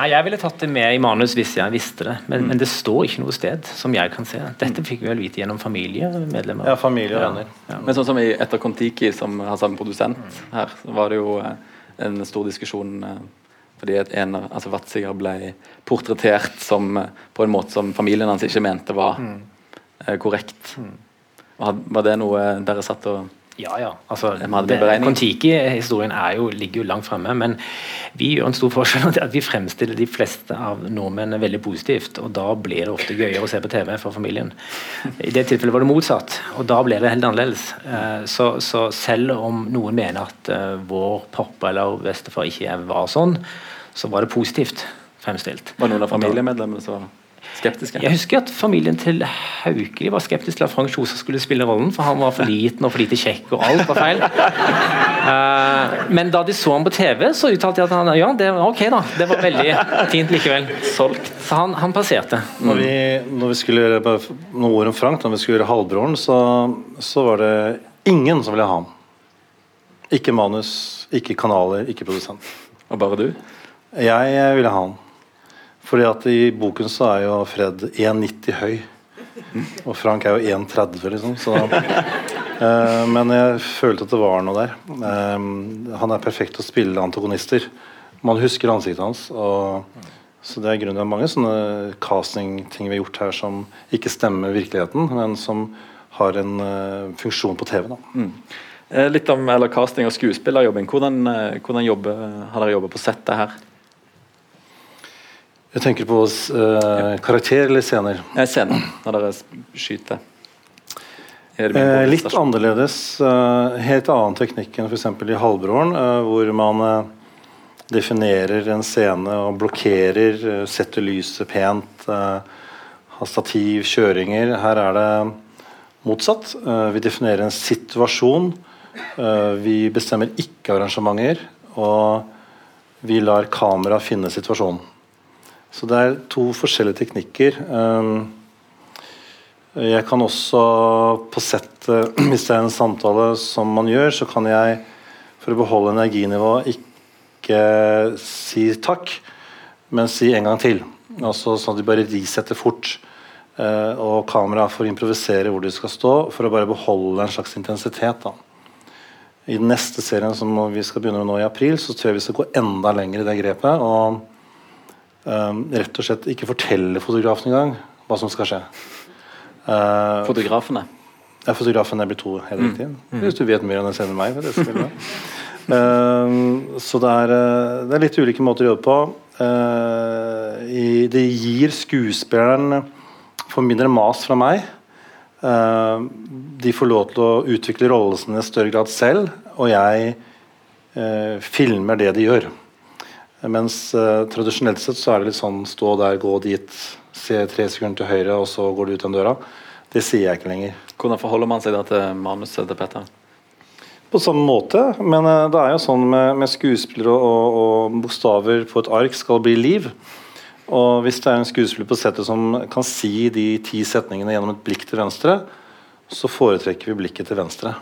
Nei, Jeg ville tatt det med i manus hvis jeg visste det, men, men det står ikke noe sted som jeg kan se. Dette fikk vi vel vite gjennom familiemedlemmer. Ja, familie og venner. Men sånn som i etter Kon-Tiki, som har samme produsent her, så var det jo eh, en stor diskusjon eh, fordi at en av altså Watziger ble portrettert som, eh, på en måte som familien hans ikke mente var mm. korrekt. Mm. Var det noe dere satt og Ja, ja. Altså? Kon-Tiki-historien er jo, ligger jo langt fremme, men vi gjør en stor forskjell. at Vi fremstiller de fleste av nordmenn veldig positivt, og da blir det ofte gøyere å se på TV for familien. I det tilfellet var det motsatt, og da ble det helt annerledes. Eh, Så, så selv om noen mener at eh, vår pappa eller bestefar ikke var sånn, så var det positivt fremstilt. Var det noen av familiemedlemmene så skeptiske? Jeg husker at familien til Haukeli var skeptisk til at Frank Kjosa skulle spille rollen, for han var for liten og for lite kjekk, og alt var feil. Uh, men da de så ham på TV, så uttalte de at han ja, det var ok, da. Det var veldig fint likevel. Solgt. Så han, han passerte. Når vi, når vi skulle gjøre bare noen ord om Frank, når vi skulle gjøre halvbroren, så, så var det ingen som ville ha ham. Ikke manus, ikke kanaler, ikke produsent. Og bare du? Jeg ville ha han. Fordi at i boken så er jo Fred 1,90 høy. Og Frank er jo 1,30, liksom. Så, eh, men jeg følte at det var noe der. Eh, han er perfekt til å spille antagonister. Man husker ansiktet hans. Og, så det er grunnen til mange sånne castingting vi har gjort her som ikke stemmer virkeligheten, men som har en uh, funksjon på TV. Da. Mm. Litt om eller casting og skuespillerjobbing. Hvordan, eh, hvordan jobber, har dere jobbet på settet her? Jeg tenker på eh, karakter eller scener. Eh, scener, når dere skyter. Er Eh, litt annerledes. Eh, helt annen teknikk enn f.eks. i Halvbroren, eh, hvor man definerer en scene og blokkerer, setter lyset pent, eh, har stativ, kjøringer. Her er det motsatt. Vi definerer en situasjon. Eh, vi bestemmer ikke arrangementer, og vi lar kamera finne situasjonen. Så det er to forskjellige teknikker. Um, jeg kan også på settet, [CLEARS THROAT] hvis det er en samtale som man gjør, så kan jeg for å beholde energinivået ikke si takk, men si en gang til. Altså sånn at de bare risetter fort. eh, og kameraet får improvisere hvor de skal stå, for å bare beholde en slags intensitet. da. I den neste serien som vi skal begynne med nå i april, så tror jeg vi skal gå enda lenger i det grepet. og rett og slett ikke fortelle fotografen engang hva som skal skje. Uh, Fotografene. ja, fotografen er blitt to, helt riktig. Hvis du vet mer om den sender meg. Det. Uh, så det er, uh, det er litt ulike måter å jobbe på. Uh, i, det gir skuespilleren for mindre mas fra meg. Uh, de får lov til å utvikle rollene sine i større grad selv, og jeg uh, filmer det de gjør. Mens eh, tradisjonelt sett så er det litt sånn stå der, gå dit, se tre sekunder til høyre, og så går du ut den døra. Det sier jeg ikke lenger. Hvordan forholder man seg da til manuset til Petter? På samme måte, men eh, det er jo sånn med, med skuespillere og, og bokstaver på et ark skal bli liv. Og hvis det er en skuespiller på settet som kan si de ti setningene gjennom et blikk til venstre, så foretrekker vi blikket til venstre.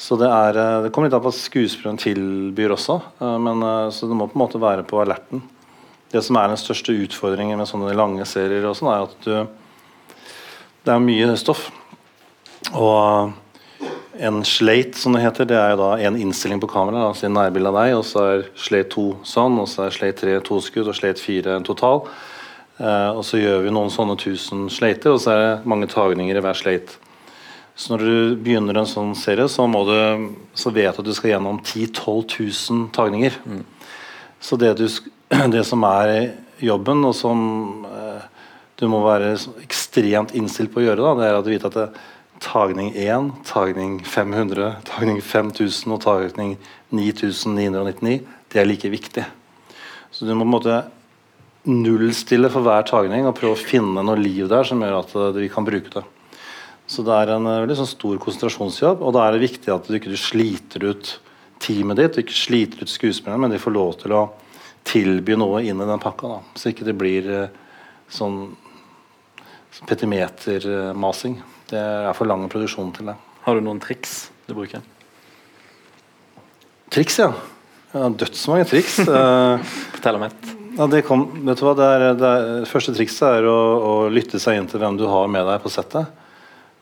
Så det, er, eh, det kommer litt an på hva skuespilleren tilbyr også, eh, men eh, så det må på en måte være på alerten. Det som er den største utfordringen med sånne lange serier, og sånn, er at du Det er mye stoff. Og en slate, som det heter, det er jo da en innstilling på kameraet, Altså en nærbilde av deg, og så er slate 2 sånn, og så er slate 3 to skudd, og slate 4 en total. Og så gjør vi noen sånne 1000 slater, og så er det mange tagninger i hver slate. Så når du begynner en sånn serie, så, må du, så vet du at du skal gjennom 10 000-12 000 tagninger. Så det, du, [CLEARS THROAT] det som er jobben, og som eh, du må være ekstremt innstilt på å gjøre, da, det er at du vet at det, tagning 1, tagning 500, tagning 5000 og tagning 9999 det er like viktig. Så du må på en måte nullstille for hver tagning og prøve å finne noe liv der som gjør at eh, vi kan bruke det. Så det er en eh, veldig sånn stor konsentrasjonsjobb, og da er det viktig at du ikke sliter ut teamet ditt, ikke sliter ut skuespillerne, men de får lov til å tilby noe inn i den pakka. Da. Så ikke det blir eh, sånn petimetermasing. Det er for lang produksjon til det. Har du noen triks du bruker? Triks, ja. ja Dødsmange triks. Eh, [LAUGHS] Fortell om ett. Ja, det, kom, vet du hva, det, er, det er, første trikset er å, å, lytte seg inn til hvem du har med deg på settet.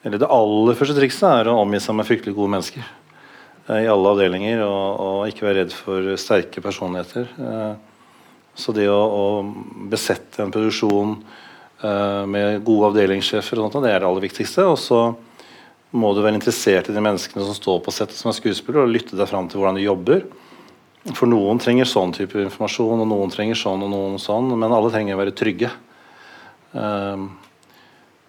Eller det aller første trikset er å omgi seg med fryktelig gode mennesker. Eh, I alle avdelinger, og, og, ikke være redd for sterke personligheter. Eh, så det å, å besette en produksjon eh, med gode avdelingssjefer, og sånt, det er det aller viktigste. Og så må du være interessert i de menneskene som står på settet som er skuespillere, og lytte deg fram til hvordan de jobber. For noen trenger sånn type informasjon, og noen trenger sånn og noen sånn, men alle trenger å være trygge. Um,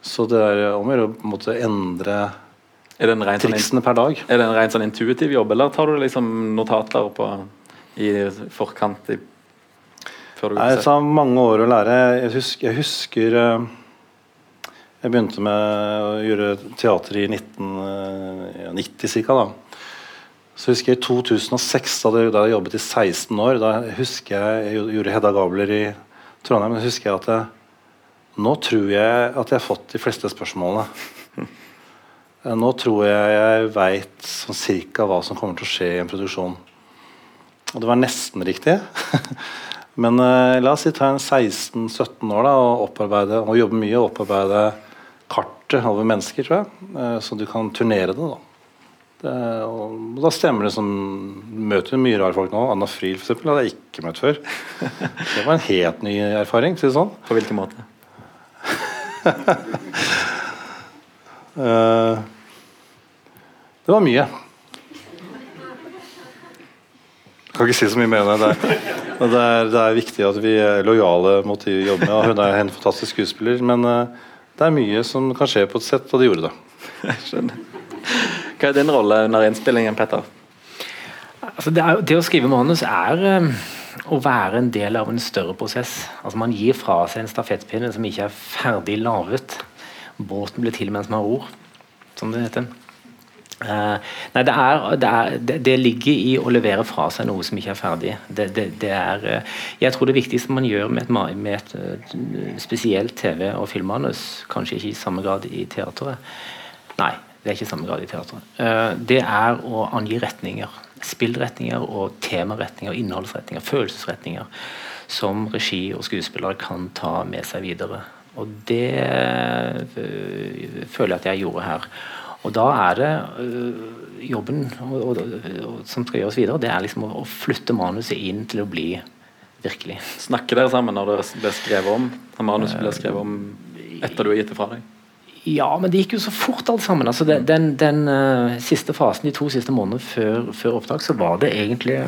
så det er om å gjøre å endre triksene per dag. Er det en rent sånn intuitiv jobb, eller tar du liksom notater på, i forkant? I, før du Nei, det tar mange år å lære. Jeg husker, jeg husker uh, jeg begynte med å gjøre teater i 1990 ca. Så husker jeg i 2006, da jeg jobbet i 16 år, da husker jeg jeg gjorde Hedda Gabler i Trondheim. Da husker jeg at jeg, nå tror jeg at jeg har fått de fleste spørsmålene. Nå tror jeg jeg veit sånn cirka hva som kommer til å skje i en produksjon. Og det var nesten riktig. [LAUGHS] Men uh, la oss si ta en 16-17 år da, og, opparbeide, og jobbe mye og opparbeide kartet over mennesker, tror jeg. Uh, så du kan turnere det. da. Det, og da stemmer det som Møter mye rare folk nå. Anna Friel eksempel, hadde jeg ikke møtt før. [LAUGHS] Det var en helt ny erfaring. Sånn. På hvilken måte? Uh, det var mye. Jeg kan ikke si så mye mer enn det. Det er, det er, viktig at vi er lojale mot de vi jobber med. Hun er en fantastisk skuespiller, men uh, det er mye som kan skje på et sett, og det gjorde det. Jeg skjønner. Hva er din rolle under innspillingen, Petter? Altså det, er, det, å skrive manus er um, å være en del av en større prosess. Altså Man gir fra seg en stafettpinne som ikke er ferdig laget. Båten blir til mens man ror, som det heter. Uh, nei, det, er, det, er, det, ligger i å levere fra seg noe som ikke er ferdig. Det, er, uh, jeg tror det viktigste man gjør med et, med et uh, spesielt TV- og filmmanus, kanskje ikke i samme grad i teateret Nei, det er ikke i samme grad i teateret. Det er å angi retninger. Spillretninger og temaretninger, innholdsretninger, følelsesretninger som regi og skuespillere kan ta med seg videre. Og det uh, føler jeg at jeg gjorde her. Og da er det uh, jobben og, og, og, som skal gjøres videre, det er liksom å, å, flytte manuset inn til å bli virkelig. Snakker dere sammen når det blir skrevet om? Når manuset blir skrevet om etter du har gitt det fra deg? Ja, men det gikk jo så fort alt sammen. Altså, den, den, den uh, siste fasen, de to siste månedene før, før, opptak, så var det egentlig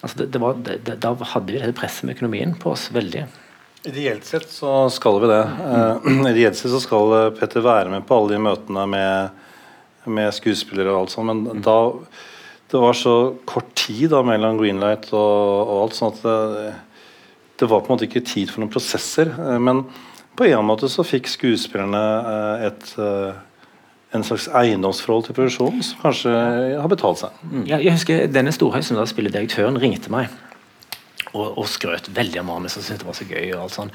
altså det, det var, det, Da hadde vi dette presset med økonomien på oss veldig. Ideelt sett så skal vi det. Uh, [CLEARS THROAT] ideelt sett så skal eh, Petter være med på alle de møtene med, med skuespillere og alt sånt, men mm. da det var så kort tid da mellom Greenlight og, og alt, sånn at det, det, var på en måte ikke tid for noen prosesser. men på en måte så fikk skuespillerne eh, et eh, en slags eiendomsforhold til produksjonen som kanskje har betalt seg. Mm. Ja, jeg husker Denne storhøysen, da spiller direktøren, ringte meg og, og skrøt veldig av manuset og syntes det var så gøy. Og alt sånn.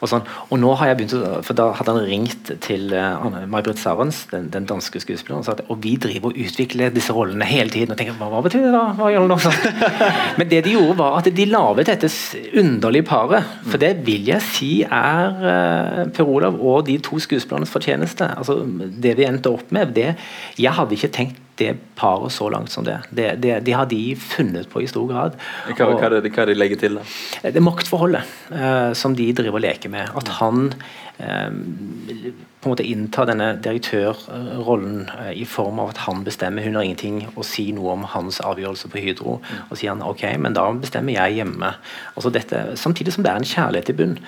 Og, sånn. og nå har jeg begynt å, for Da hadde han ringt til uh, May-Britt Sarens, den, den, danske skuespilleren, og sa at og vi driver og utvikler disse rollene hele tiden. og tenker, Hva, hva betyr det da? Hva gjør det nå? [LAUGHS] Men det de gjorde, var at de laget dette underlige paret. For det vil jeg si er uh, Per Olav og de to skuespillernes fortjeneste. altså Det vi endte opp med, det Jeg hadde ikke tenkt det paret så langt som det. Det, det. det, har de funnet på i stor grad. Hva, hva, er, det, hva er det de legger til? da? Det maktforholdet uh, som de driver og leker med. At han um, på en måte inntar denne direktørrollen uh, i form av at han bestemmer. Hun har ingenting å si noe om hans avgjørelse på Hydro. Mm. Og sier han ok, men da bestemmer jeg hjemme. Altså dette, samtidig som det er en kjærlighet i bunn.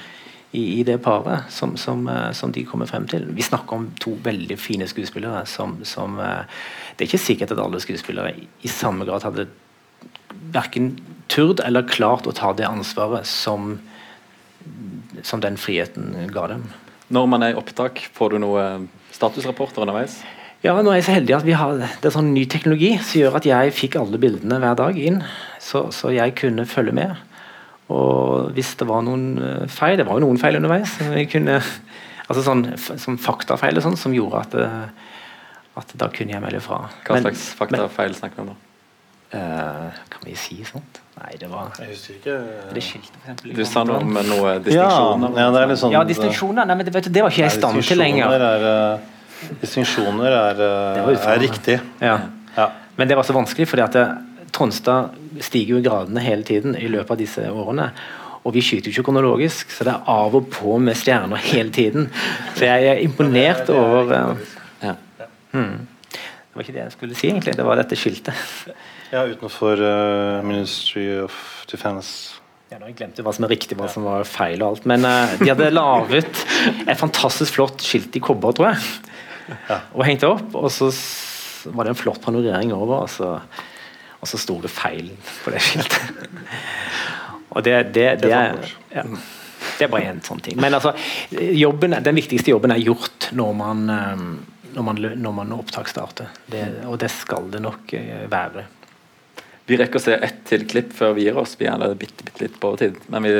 i, i det paret som, som, eh, som, de kommer frem til. Vi snakker om to veldig fine skuespillere som, som eh, Det er ikke sikkert at alle skuespillere i, samme grad hadde verken turt eller klart å ta det ansvaret som, som den friheten ga dem. Når man er i opptak, får du noen statusrapporter underveis? Ja, nå er jeg så heldig at vi har det er sånn ny teknologi som gjør at jeg fikk alle bildene hver dag inn. Så, så jeg kunne følge med. Og hvis det var noen eh, feil Det var jo noen feil underveis. Kunne, altså sånn, sånn faktafeil sånn, som gjorde at, eh, at, da kunne jeg melde fra. Hva men, slags faktafeil snakker vi om da? Uh, kan vi si sånt? Nei, det var Jeg husker ikke det skilte, for eksempel, Du sa noe om noe distinksjoner? Ja, ja, det er litt sånn Ja, distinksjoner. Nei, men det, vet du, det var ikke jeg i stand til lenger. Er, distinksjoner er, er riktig. Ja. ja. Men det var så vanskelig, fordi at Tronstad stiger jo gradene hele tiden i løpet av disse årene. Og vi skyter jo ikke kronologisk, så det er av og på med stjerner hele tiden. Så jeg er imponert over hmm. Det var ikke det jeg skulle si, egentlig. Det var dette skiltet. [LAUGHS] Ja, utenfor uh, Ministry of Defense. Ja, nå har jeg glemt hva som er riktig, hva som var feil og alt. Men uh, de hadde laget et fantastisk flott skilt i kobber, tror jeg. Ja. Og hengt opp. Og så var det en flott panorering over. Og så og så sto det feil på det skiltet. [LAUGHS] og det, det, det, er, ja, det er bare én sånn ting. Men altså, jobben, den viktigste jobben er gjort når man, eh, når man, når man opptak starter. Det, og det skal det nok eh, være. Vi rekker å se ett til klipp før vi gir oss. Vi er bitte, bitte litt på overtid. Men vi,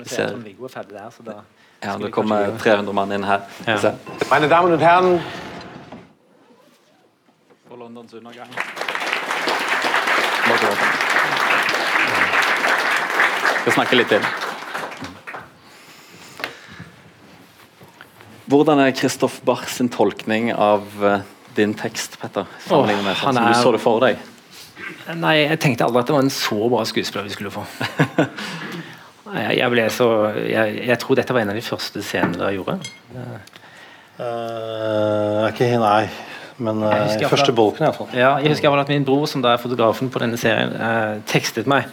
vi ser Viggo er ferdig der, så da ja, det kommer 300 mann inn her. Ja. Meine Damen und Herren. For Londons undergang. Skal snakke litt til. Hvordan er Christoph Bach sin tolkning av uh, din tekst, Petter? Sammenlignet med sånn som du så det for deg? Nei, jeg tenkte aldri at det var en så bra skuespiller vi skulle få. [LAUGHS] jeg, jeg, ble så, jeg, jeg, tror dette var en av de første scenene jeg gjorde. Uh, ikke, nei. Men uh, første bolken, iallfall. Ja, jeg husker at min bror, som da er fotografen på denne serien, uh, tekstet meg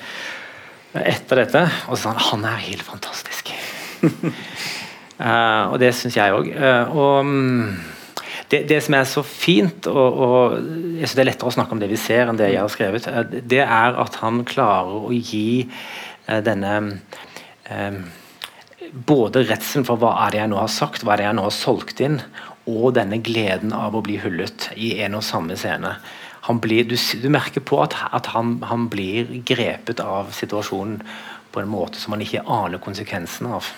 etter dette og sa han, han er helt fantastisk. [LAUGHS] uh, og det syns jeg òg. og um, det, det, som er så fint, og, og jeg synes det er lettere å snakke om det vi ser, enn det jeg har skrevet, det er at han klarer å gi denne både redselen for hva er det jeg nå har sagt, hva er det jeg nå har solgt inn, og denne gleden av å bli hullet i en og samme scene. Blir, du, du, merker på at, at han, han, blir grepet av situasjonen på en måte som han ikke aner konsekvensen av.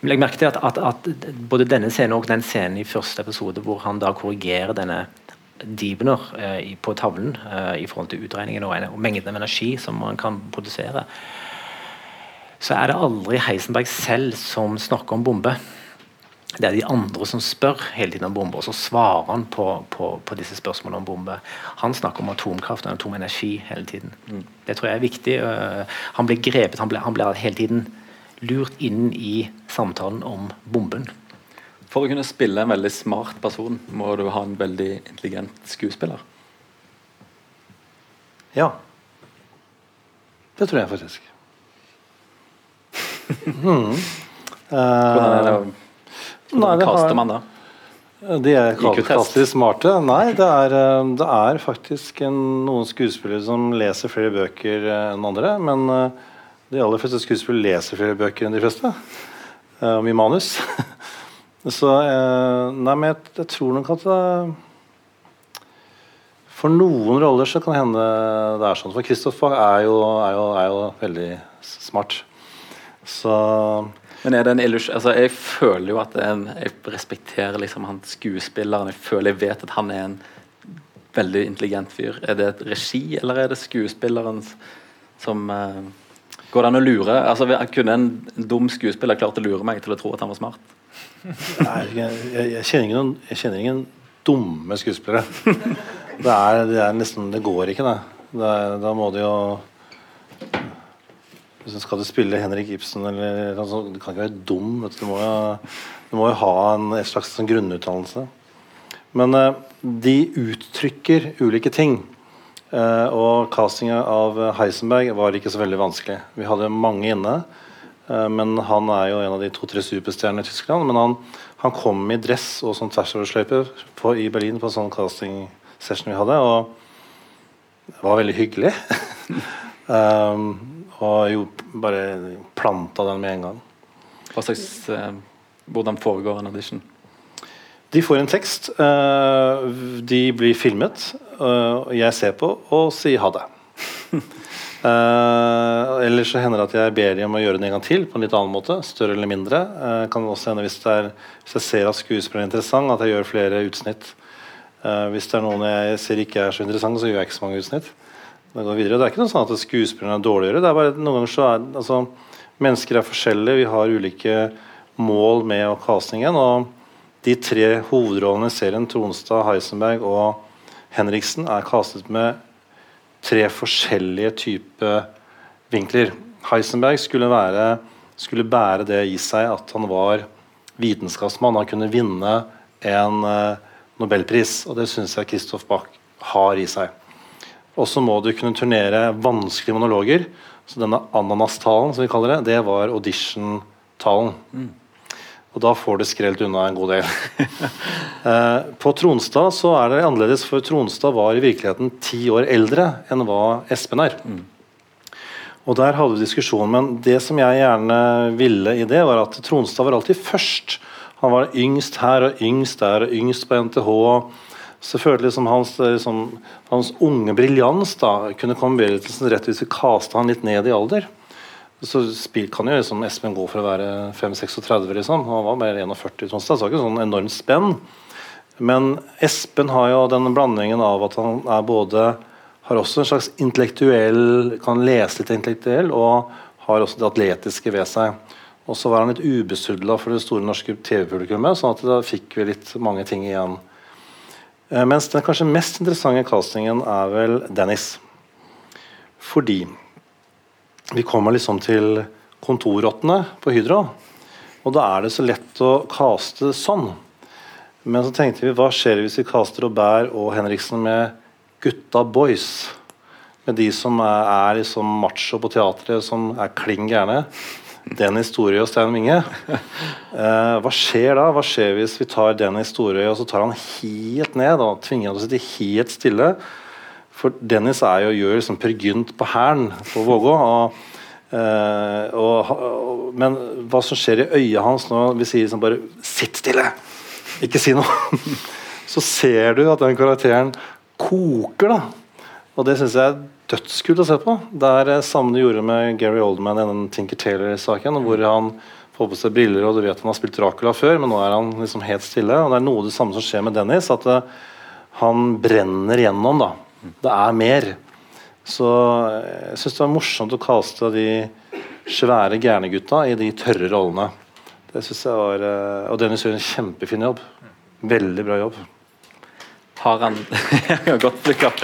Men legg merke til at, at, at, både denne scenen og den scenen i første episode hvor han da korrigerer denne Dibner eh, på tavlen eh, i forhold til utregningen og, og mengden av energi som man kan produsere, så er det aldri Heisenberg selv som snakker om bombe det er de andre som spør hele tiden om bombe, og så svarer han på, på, på disse spørsmålene om bombe. Han snakker om atomkraft og atomenergi hele tiden. Mm. Det tror jeg er viktig. Uh, han blir grepet, han blir, han blir hele tiden lurt inn i samtalen om bomben. For å kunne spille en veldig smart person, må du ha en veldig intelligent skuespiller? Ja. Det tror jeg faktisk. mm. Uh, Hvordan er det å hvordan Nei, kaster man da? De er kastelig smarte. Nei, det er, eh, det er faktisk en, noen skuespillere som leser flere bøker eh, enn andre. Men eh, de aller fleste skuespillere leser flere bøker enn de fleste. Mye manus. [LAUGHS] Så Nei, men jeg, jeg tror nok at det, For noen roller så kan det hende det er sånn. For Kristoffer er er er jo veldig smart. Så men er det en illusjon altså, Jeg føler jo at en, jeg respekterer liksom han skuespilleren. Jeg føler jeg vet at han er en veldig intelligent fyr. Er det et regi, eller er det skuespilleren som uh, Går det an å lure? Altså, Kunne en, dum skuespiller klart å lure meg til å tro at han var smart? Nei, jeg, jeg, kjenner ingen, jeg, kjenner ingen, dumme skuespillere. Det, er, det, er nesten, det går ikke, det. det er, da må de jo hvis du skal spille Henrik Ibsen eller altså, Du kan ikke være dum. Du må, du må jo ha en, en slags sånn grunnutdannelse. Men uh, de uttrykker ulike ting. Uh, og castinga av Heisenberg var ikke så veldig vanskelig. Vi hadde mange inne. Eh, men han er jo en av de to-tre superstjernene i Tyskland. Men han, han kom i dress og sånn tversoversløype i Berlin på en sånn casting session vi hadde. Og det var veldig hyggelig. um, [LAUGHS] og jo bare planta den med en gang. Hva slags, eh, hvordan foregår en audition? De får en tekst, eh, de blir filmet, eh, jeg ser på og sier ha det. [LAUGHS] Uh, eller så hender det at jeg ber dem om å gjøre det en gang til på en litt annen måte. Større eller mindre. Uh, kan også hende hvis, det er, hvis jeg ser at skuespilleren er interessant, at jeg gjør flere utsnitt. Uh, hvis det er noen jeg ser ikke er så interessant, så gjør jeg ikke så mange utsnitt. Det går videre. Det er ikke noe sånn at skuespillerne er dårligere. Det er bare noen ganger så er altså, Mennesker er forskjellige. Vi har ulike mål med og castingen. Og de tre hovedrollene i serien, Tronstad, Heisenberg og Henriksen, er kastet med tre forskjellige typer vinkler. Heisenberg skulle, være, skulle bære det i seg at han var vitenskapsmann. Han kunne vinne en uh, nobelpris, og det syns jeg Christoph Bach har i seg. Og så må du kunne turnere vanskelige monologer. Så denne ananastalen, som vi kaller det, det var audition-talen. Mm. Og da får du skrelt unna en god del. [LAUGHS] eh, på Tronstad så er det annerledes, for Tronstad var i virkeligheten ti år eldre enn hva Espen er. Mm. Og der hadde vi diskusjon, men det som jeg gjerne ville i det, var at Tronstad var alltid først. Han var yngst her og yngst der og yngst på NTH. Følte liksom hans, liksom, hans unge briljans kunne komme bevegelsen rett hvis vi kasta han litt ned i alder. Så spil, kan jo liksom Espen gå for å være 5-36, liksom. Han var bare 41 sånn, så det var ikke sånn enormt spenn. Men Espen har jo den blandingen av at han er både har også en slags intellektuell Kan lese litt intellektuell, og har også det atletiske ved seg. Og så var han litt ubesudla for det store norske TV-publikummet, sånn at da fikk vi litt mange ting igjen. Eh, mens den kanskje mest interessante castingen er vel Dennis. Fordi vi kommer liksom til kontorrottene på Hydro, og da er det så lett å kaste sånn. Men så tenkte vi hva skjer hvis vi kaster Robert og Henriksen med gutta boys? Med de som er, er liksom macho på teatret, som er klin gærne. Dennis Storøy og Stein Winge. Eh, hva skjer da? Hva skjer hvis vi tar Dennis Storøy og så tar han helt ned og tvinger han til å sitte helt stille? For Dennis er jo, gjør liksom Per Gynt på hæren på Vågå. Og, eh, og, og, men hva som skjer i øyet hans når vi sier liksom bare 'sitt stille', ikke si noe, [LAUGHS] så ser du at den karakteren koker. da Og det syns jeg er dødskult å se på. Det er eh, samme du gjorde med Gary Oldman i den Tinker Taylor-saken. Hvor han får på seg briller og du vet han har spilt Dracula før, men nå er han liksom helt stille. Og Det er noe det samme som skjer med Dennis. At uh, han brenner gjennom. da Det er mer. Så eh, jeg syns det var morsomt å kaste de svære gærne gutta i de tørre rollene. Det synes jeg var uh, Og Dennis gjør en kjempefin jobb. Veldig bra jobb. Har han [LAUGHS] Godt blikk opp.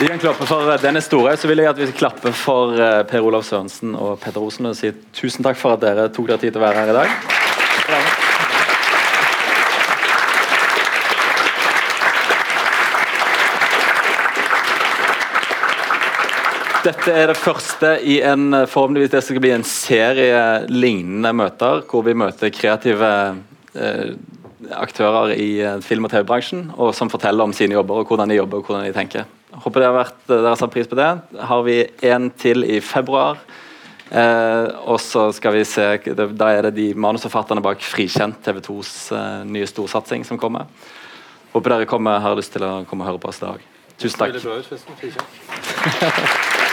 Vi kan klappe for eh, Dennis Store. Så vil jeg at vi klapper for eh, Per Olav Sørensen og Petter Osen og si tusen takk for at dere tok dere tid til å være her i dag. Dette er det første i en eh, forhåpentligvis det skal bli en serie lignende møter, hvor vi møter kreative eh, aktører i film- og TV-bransjen, og som forteller om sine jobber og hvordan de jobber og hvordan de tenker. Håper dere har, vært, dere har satt pris på det. Har vi en til i februar. Eh, og så skal vi se Da er det de manusforfatterne bak Frikjent, TV 2s eh, nye storsatsing, som kommer. Håper dere kommer, har lyst til å komme og høre på oss i dag. Tusen takk. [LAUGHS]